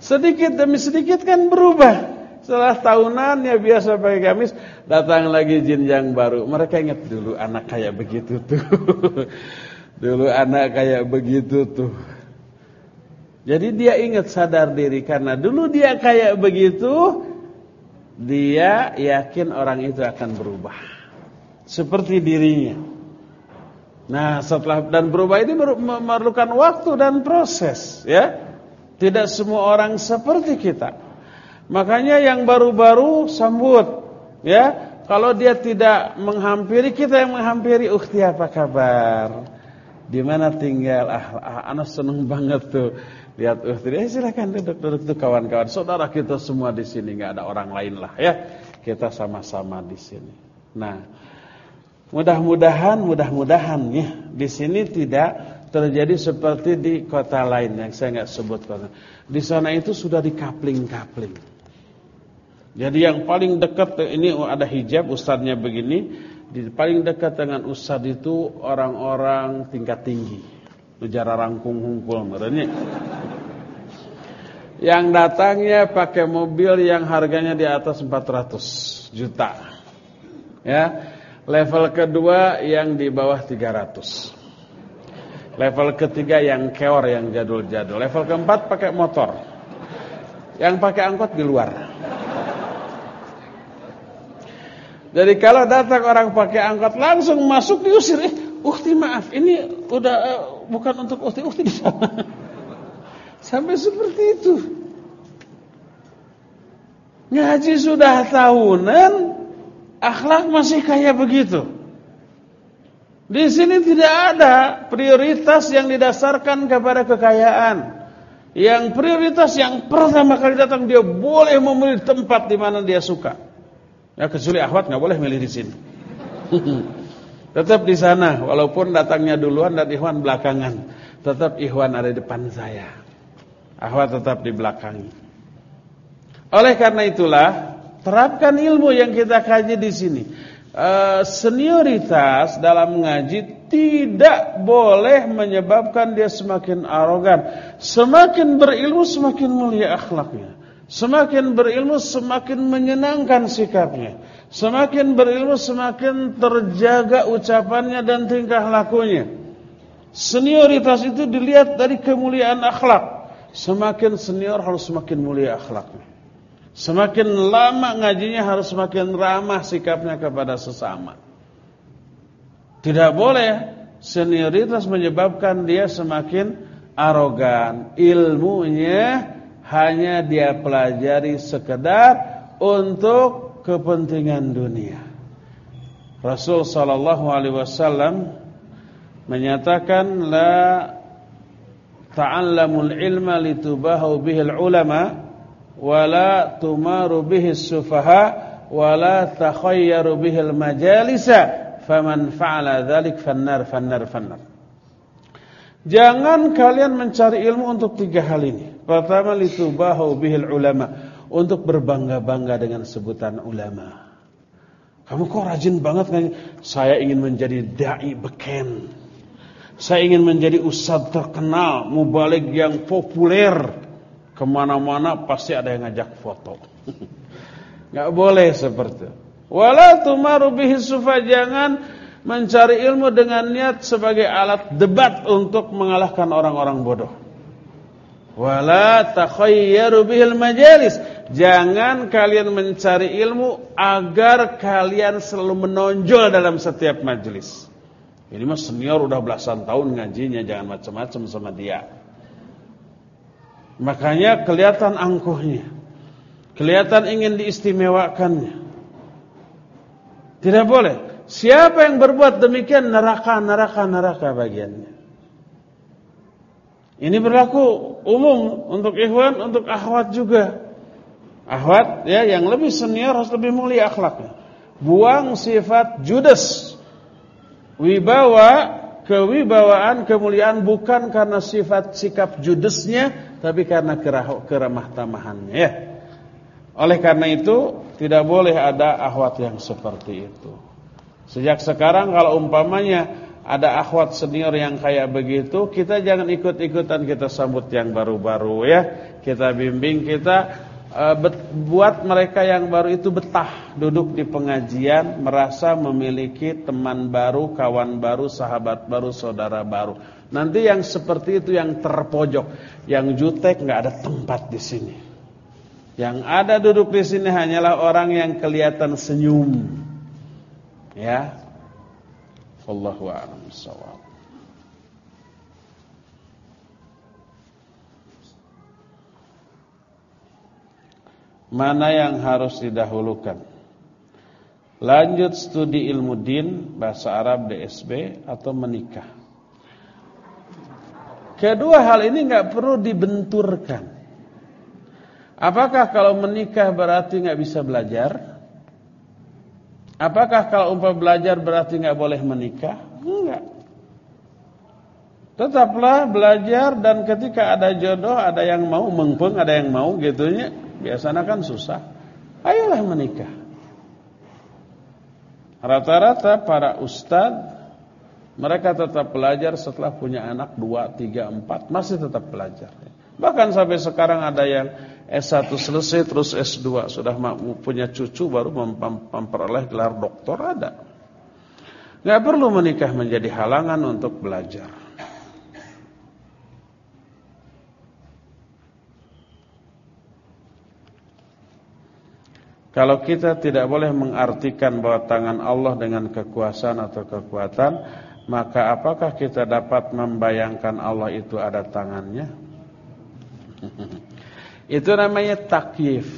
Sedikit demi sedikit kan berubah. Setelah tahunan ya biasa pakai gamis, datang lagi jin yang baru. Mereka ingat dulu anak kayak begitu tuh. dulu anak kayak begitu tuh. Jadi dia ingat sadar diri karena dulu dia kayak begitu, dia yakin orang itu akan berubah. Seperti dirinya. Nah, setelah dan berubah ini memerlukan waktu dan proses, ya. Tidak semua orang seperti kita. Makanya yang baru-baru sambut, ya. Kalau dia tidak menghampiri kita yang menghampiri, "Ukhti apa kabar? Di mana tinggal?" Ah, ah anak seneng banget tuh lihat ukhti. Eh, silakan duduk-duduk tuh kawan-kawan. Saudara kita semua di sini, nggak ada orang lain lah ya. Kita sama-sama di sini. Nah, mudah-mudahan mudah-mudahan ya di sini tidak terjadi seperti di kota lain yang saya nggak sebut kota. Di sana itu sudah dikapling-kapling. Jadi yang paling dekat ini ada hijab ustadznya begini, di paling dekat dengan ustadz itu orang-orang tingkat tinggi. Ujara rangkung hungkul merenya. Yang datangnya pakai mobil yang harganya di atas 400 juta. Ya. Level kedua yang di bawah 300. Level ketiga yang keor yang jadul-jadul. Level keempat pakai motor. Yang pakai angkot di luar. Jadi kalau datang orang pakai angkot langsung masuk diusir. Eh, ukti maaf, ini udah uh, bukan untuk ukti, ukti di sana. Sampai seperti itu. Ngaji sudah tahunan, akhlak masih kayak begitu. Di sini tidak ada prioritas yang didasarkan kepada kekayaan. Yang prioritas yang pertama kali datang dia boleh memilih tempat di mana dia suka. Ya kecuali akhwat nggak boleh milih di sini. tetap di sana walaupun datangnya duluan dan ikhwan belakangan. Tetap ikhwan ada di depan saya. Akhwat tetap di belakang. Oleh karena itulah terapkan ilmu yang kita kaji di sini. Eh, senioritas dalam mengaji tidak boleh menyebabkan dia semakin arogan. Semakin berilmu semakin mulia akhlaknya. Semakin berilmu semakin menyenangkan sikapnya. Semakin berilmu semakin terjaga ucapannya dan tingkah lakunya. Senioritas itu dilihat dari kemuliaan akhlak. Semakin senior harus semakin mulia akhlaknya. Semakin lama ngajinya harus semakin ramah sikapnya kepada sesama. Tidak boleh senioritas menyebabkan dia semakin arogan. Ilmunya hanya dia pelajari sekedar untuk kepentingan dunia. Rasul sallallahu alaihi wasallam menyatakan la ta'allamul ilma litubahu bihil ulama wa la tumaru bihis sufaha wa la takhayyaru bihil majalisa faman fa'ala dzalik fannar fannar fannar. Jangan kalian mencari ilmu untuk tiga hal ini. Pertama litubahu bihil ulama, untuk berbangga-bangga dengan sebutan ulama. Kamu kok rajin banget kan? Saya ingin menjadi dai beken. Saya ingin menjadi ustadz terkenal, mubalik yang populer. Ke mana-mana pasti ada yang ngajak foto. Gak boleh seperti itu. Wala tumaru bihi sufa jangan mencari ilmu dengan niat sebagai alat debat untuk mengalahkan orang-orang bodoh. Wala. Jangan kalian mencari ilmu agar kalian selalu menonjol dalam setiap majelis. Ini mah senior udah belasan tahun ngajinya, jangan macam-macam sama dia. Makanya kelihatan angkuhnya. Kelihatan ingin diistimewakannya. Tidak boleh. Siapa yang berbuat demikian neraka, neraka, neraka bagiannya. Ini berlaku umum untuk ikhwan, untuk akhwat juga. Akhwat ya yang lebih senior harus lebih mulia akhlaknya. Buang sifat judes. Wibawa, kewibawaan, kemuliaan bukan karena sifat sikap judesnya, tapi karena keramah tamahannya ya. Oleh karena itu tidak boleh ada akhwat yang seperti itu. Sejak sekarang kalau umpamanya ada akhwat senior yang kayak begitu, kita jangan ikut-ikutan kita sambut yang baru-baru ya. Kita bimbing, kita buat mereka yang baru itu betah duduk di pengajian, merasa memiliki teman baru, kawan baru, sahabat baru, saudara baru. Nanti yang seperti itu yang terpojok, yang jutek nggak ada tempat di sini. Yang ada duduk di sini hanyalah orang yang kelihatan senyum. Ya. Allahu a'lam bishawab. Mana yang harus didahulukan? Lanjut studi ilmu din, bahasa Arab DSB atau menikah? Kedua hal ini nggak perlu dibenturkan. Apakah kalau menikah berarti nggak bisa belajar? Apakah kalau umpah belajar berarti nggak boleh menikah? Enggak. Tetaplah belajar dan ketika ada jodoh, ada yang mau mengpeng, ada yang mau gitunya, biasanya kan susah. Ayolah menikah. Rata-rata para ustadz mereka tetap belajar setelah punya anak 2, 3, 4 masih tetap belajar. Bahkan sampai sekarang ada yang S1 selesai terus S2 sudah punya cucu baru memperoleh gelar doktor ada. Gak perlu menikah menjadi halangan untuk belajar. Kalau kita tidak boleh mengartikan bahwa tangan Allah dengan kekuasaan atau kekuatan, maka apakah kita dapat membayangkan Allah itu ada tangannya? Itu namanya takyif.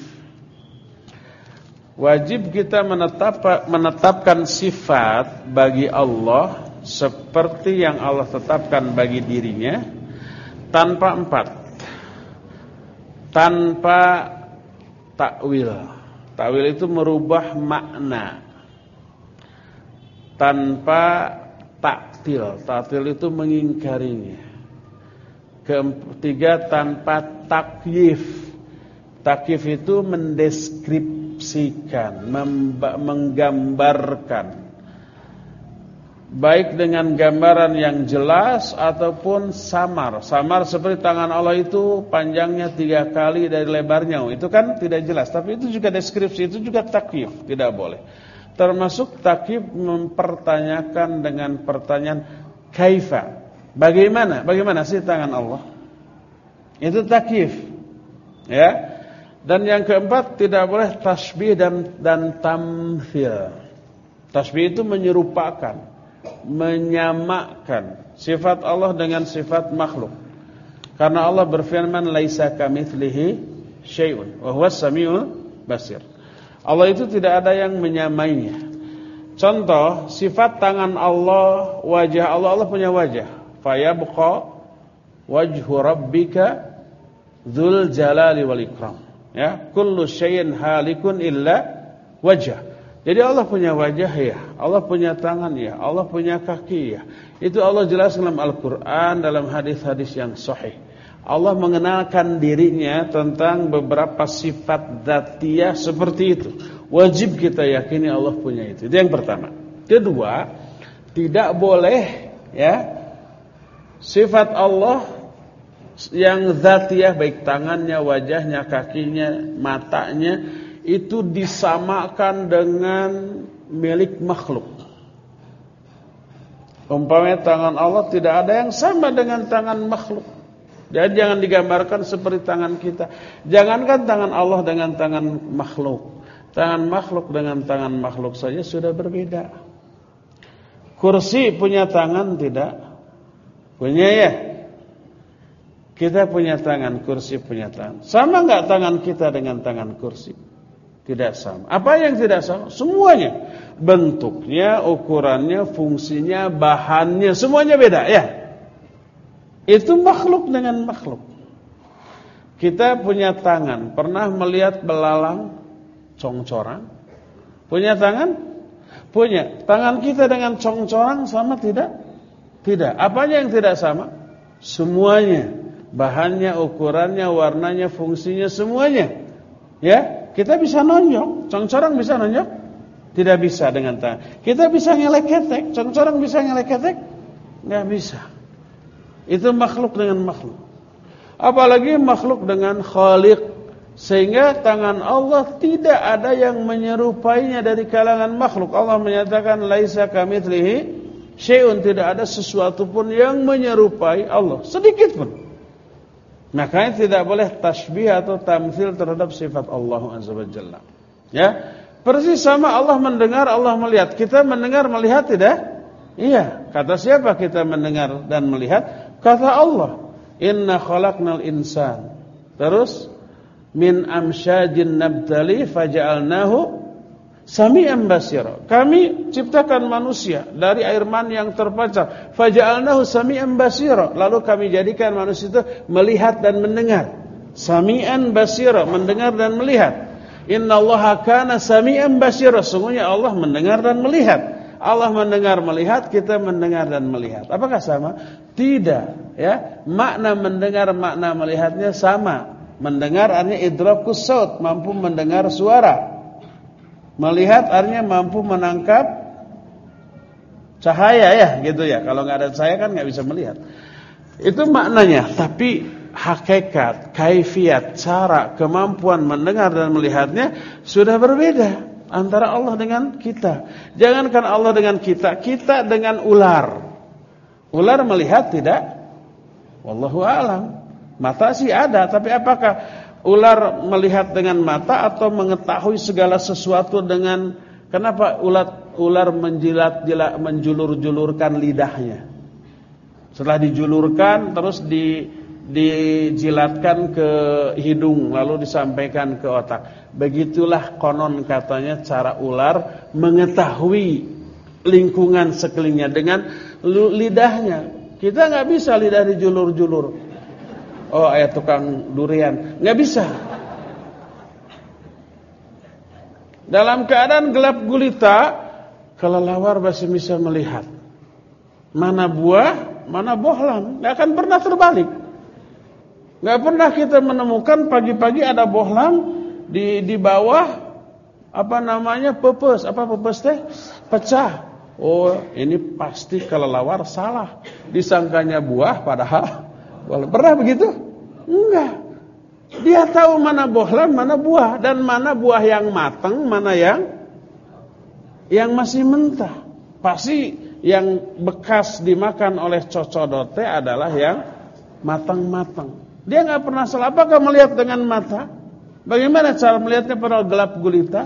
Wajib kita menetap, menetapkan sifat bagi Allah seperti yang Allah tetapkan bagi dirinya tanpa empat. Tanpa takwil. Takwil itu merubah makna. Tanpa taktil. Taktil itu mengingkarinya. Ketiga tanpa takyif. Takyif itu mendeskripsikan, menggambarkan. Baik dengan gambaran yang jelas ataupun samar. Samar seperti tangan Allah itu panjangnya tiga kali dari lebarnya. Itu kan tidak jelas. Tapi itu juga deskripsi, itu juga takif, tidak boleh. Termasuk takif mempertanyakan dengan pertanyaan kaifa. Bagaimana? Bagaimana sih tangan Allah? Itu takif. Ya. Dan yang keempat tidak boleh tasbih dan dan tamthil. Tasbih itu menyerupakan menyamakan sifat Allah dengan sifat makhluk. Karena Allah berfirman laisa kamitslihi syai'un wa huwas samiul basir. Allah itu tidak ada yang menyamainya. Contoh, sifat tangan Allah, wajah Allah, Allah punya wajah. Fayabqa wajhu rabbika dzul jalali wal ikram. Ya, kullu syai'in halikun illa wajah. Jadi Allah punya wajah ya, Allah punya tangan ya, Allah punya kaki ya. Itu Allah jelaskan dalam Al-Quran, dalam hadis-hadis yang sahih. Allah mengenalkan dirinya tentang beberapa sifat datiyah seperti itu. Wajib kita yakini Allah punya itu. Itu yang pertama. Kedua, tidak boleh ya sifat Allah yang zatiyah baik tangannya, wajahnya, kakinya, matanya itu disamakan dengan milik makhluk. Umpamanya tangan Allah tidak ada yang sama dengan tangan makhluk. Jadi jangan digambarkan seperti tangan kita. Jangankan tangan Allah dengan tangan makhluk. Tangan makhluk dengan tangan makhluk saja sudah berbeda. Kursi punya tangan tidak? Punya ya? Kita punya tangan, kursi punya tangan. Sama enggak tangan kita dengan tangan kursi? Tidak sama. Apa yang tidak sama? Semuanya. Bentuknya, ukurannya, fungsinya, bahannya, semuanya beda ya. Itu makhluk dengan makhluk. Kita punya tangan, pernah melihat belalang congcorang? Punya tangan? Punya. Tangan kita dengan congcorang sama tidak? Tidak. Apanya yang tidak sama? Semuanya. Bahannya, ukurannya, warnanya, fungsinya, semuanya. Ya, kita bisa nonjok, congcorang bisa nonjok? Tidak bisa dengan tangan. Kita bisa ngelek ketek, congcorang bisa ngelek ketek? Enggak bisa. Itu makhluk dengan makhluk. Apalagi makhluk dengan khaliq. Sehingga tangan Allah tidak ada yang menyerupainya dari kalangan makhluk. Allah menyatakan laisa kamitslihi syai'un tidak ada sesuatu pun yang menyerupai Allah sedikit pun. Makanya tidak boleh tasbih atau tamthil terhadap sifat Allah Azza wa Jalla. Ya. Persis sama Allah mendengar, Allah melihat. Kita mendengar, melihat tidak? Iya. Kata siapa kita mendengar dan melihat? Kata Allah. Inna khalaqnal insan. Terus min amsyajin nabtali faja'alnahu Sami'an basira. Kami ciptakan manusia dari air mani yang terpancar. Faja'alnahu sami'an basira. Lalu kami jadikan manusia itu melihat dan mendengar. Sami'an basira, mendengar dan melihat. Innallaha kana sami'an basira. Sungguhnya Allah mendengar dan melihat. Allah mendengar melihat, kita mendengar dan melihat. Apakah sama? Tidak, ya. Makna mendengar, makna melihatnya sama. Mendengar artinya idrakus saut, mampu mendengar suara. Melihat artinya mampu menangkap cahaya ya, gitu ya. Kalau nggak ada cahaya kan nggak bisa melihat. Itu maknanya. Tapi hakikat, kaifiat, cara, kemampuan mendengar dan melihatnya sudah berbeda antara Allah dengan kita. Jangankan Allah dengan kita, kita dengan ular. Ular melihat tidak? Wallahu alam. Mata sih ada, tapi apakah ular melihat dengan mata atau mengetahui segala sesuatu dengan kenapa ular ular menjilat jilat menjulur-julurkan lidahnya? Setelah dijulurkan terus di dijilatkan ke hidung lalu disampaikan ke otak. Begitulah konon katanya cara ular mengetahui lingkungan sekelilingnya dengan lidahnya. Kita nggak bisa lidah dijulur-julur Oh ayat tukang durian. Nggak bisa. Dalam keadaan gelap gulita Kelelawar masih bisa melihat. Mana buah Mana bohlam. Nggak akan pernah terbalik. Nggak pernah kita menemukan pagi-pagi ada bohlam Di, di bawah Apa namanya pepes. Apa pepes teh? Pecah. Oh ini pasti kelelawar salah. Disangkanya buah padahal Pernah begitu? Enggak Dia tahu mana bohlam mana buah Dan mana buah yang matang Mana yang Yang masih mentah Pasti yang bekas dimakan oleh cocodote adalah yang matang-matang Dia nggak pernah salah Apakah melihat dengan mata? Bagaimana cara melihatnya pada gelap gulita?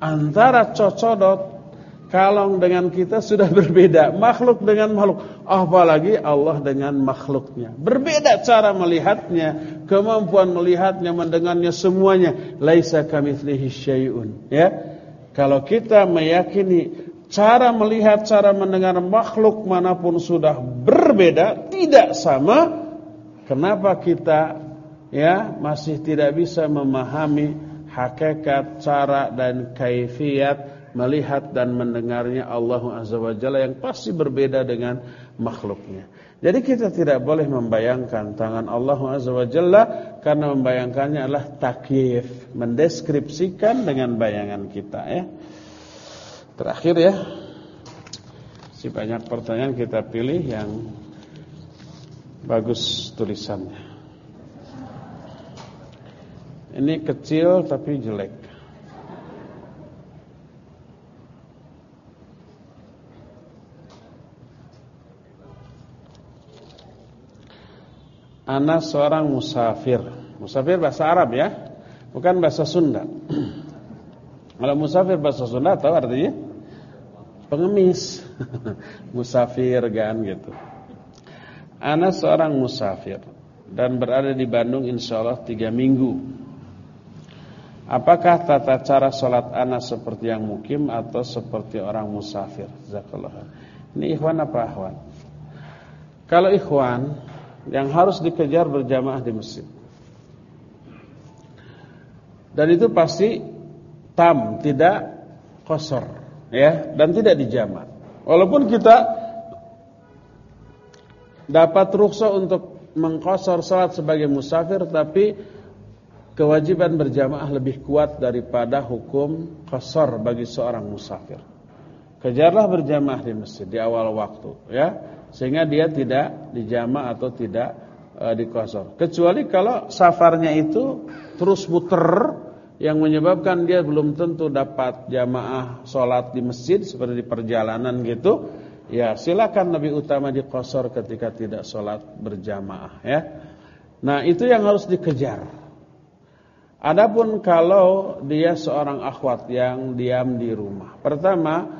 Antara cocodot Kalong dengan kita sudah berbeda Makhluk dengan makhluk. Apalagi Allah dengan makhluknya. Berbeda cara melihatnya Kemampuan melihatnya, mendengarnya semuanya. Laisa kamithlihi syai'un Ya. Kalau kita meyakini Cara melihat, cara mendengar makhluk mana pun sudah berbeda Tidak sama Kenapa kita ya masih tidak bisa memahami hakikat, cara dan kaifiat melihat dan mendengarnya Allah Azza wa Jalla yang pasti berbeda dengan makhluknya. Jadi kita tidak boleh membayangkan tangan Allah Azza wa Jalla karena membayangkannya adalah takyif, mendeskripsikan dengan bayangan kita ya. Terakhir ya. Si banyak pertanyaan kita pilih yang bagus tulisannya. Ini kecil tapi jelek. Ana seorang musafir. Musafir bahasa Arab ya, bukan bahasa Sunda. Kalau musafir bahasa Sunda tahu artinya? Pengemis. musafir kan gitu. Ana seorang musafir dan berada di Bandung insya Allah tiga minggu. Apakah tata cara sholat ana seperti yang mukim atau seperti orang musafir? Zakallah. Ini ikhwan apa ahwan? Kalau ikhwan yang harus dikejar berjamaah di masjid. Dan itu pasti tam, tidak kosor, ya, dan tidak dijama. Walaupun kita dapat rukhsah untuk mengkosor salat sebagai musafir, tapi kewajiban berjamaah lebih kuat daripada hukum kosor bagi seorang musafir. Kejarlah berjamaah di masjid di awal waktu, ya sehingga dia tidak dijama atau tidak e, dikosor. Kecuali kalau safarnya itu terus muter yang menyebabkan dia belum tentu dapat jamaah sholat di masjid seperti di perjalanan gitu, ya silakan lebih utama dikosor ketika tidak sholat berjamaah ya. Nah itu yang harus dikejar. Adapun kalau dia seorang akhwat yang diam di rumah, pertama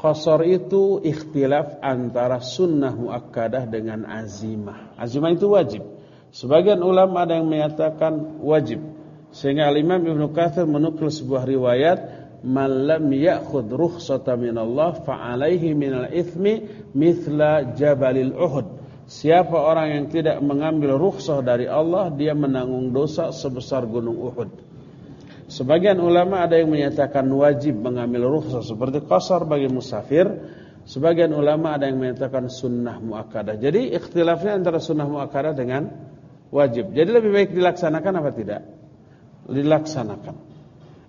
Qasar itu ikhtilaf antara sunnah muakkadah dengan azimah. Azimah itu wajib. Sebagian ulama ada yang menyatakan wajib. Sehingga Imam Ibnu Katsir menukil sebuah riwayat, "Man lam ya'khudh rukhsata min Allah fa 'alaihi minal ithmi mithla jabalil Uhud." Siapa orang yang tidak mengambil rukhsah dari Allah, dia menanggung dosa sebesar gunung Uhud. Sebagian ulama ada yang menyatakan wajib mengambil rukhsah seperti qasar bagi musafir. Sebagian ulama ada yang menyatakan sunnah muakkadah. Jadi ikhtilafnya antara sunnah muakkadah dengan wajib. Jadi lebih baik dilaksanakan apa tidak? Dilaksanakan.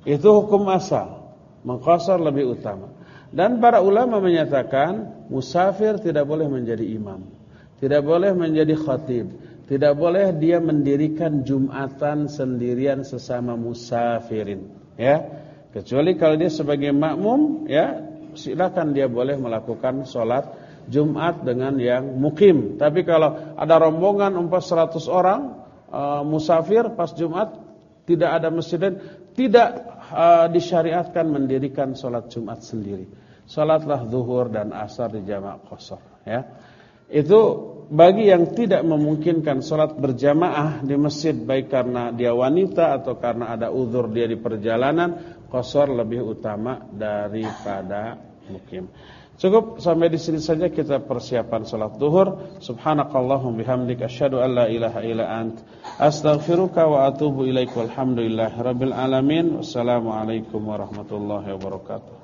Itu hukum asal. Mengqasar lebih utama. Dan para ulama menyatakan musafir tidak boleh menjadi imam. Tidak boleh menjadi khatib tidak boleh dia mendirikan Jumatan sendirian sesama musafirin, ya. Kecuali kalau dia sebagai makmum, ya, silakan dia boleh melakukan sholat Jumat dengan yang mukim. Tapi kalau ada rombongan umpah 100 orang uh, musafir pas Jumat tidak ada masjid tidak uh, disyariatkan mendirikan sholat Jumat sendiri. Sholatlah zuhur dan asar di jamak kosor, ya. Itu bagi yang tidak memungkinkan sholat berjamaah di masjid baik karena dia wanita atau karena ada uzur dia di perjalanan, kosor lebih utama daripada mukim. Cukup sampai di sini saja kita persiapan sholat duhur. Subhanakallahum bihamdik asyhadu la ilaha illa ant astaghfiruka wa atubu ilaik walhamdulillahi rabbil alamin. Wassalamualaikum warahmatullahi wabarakatuh.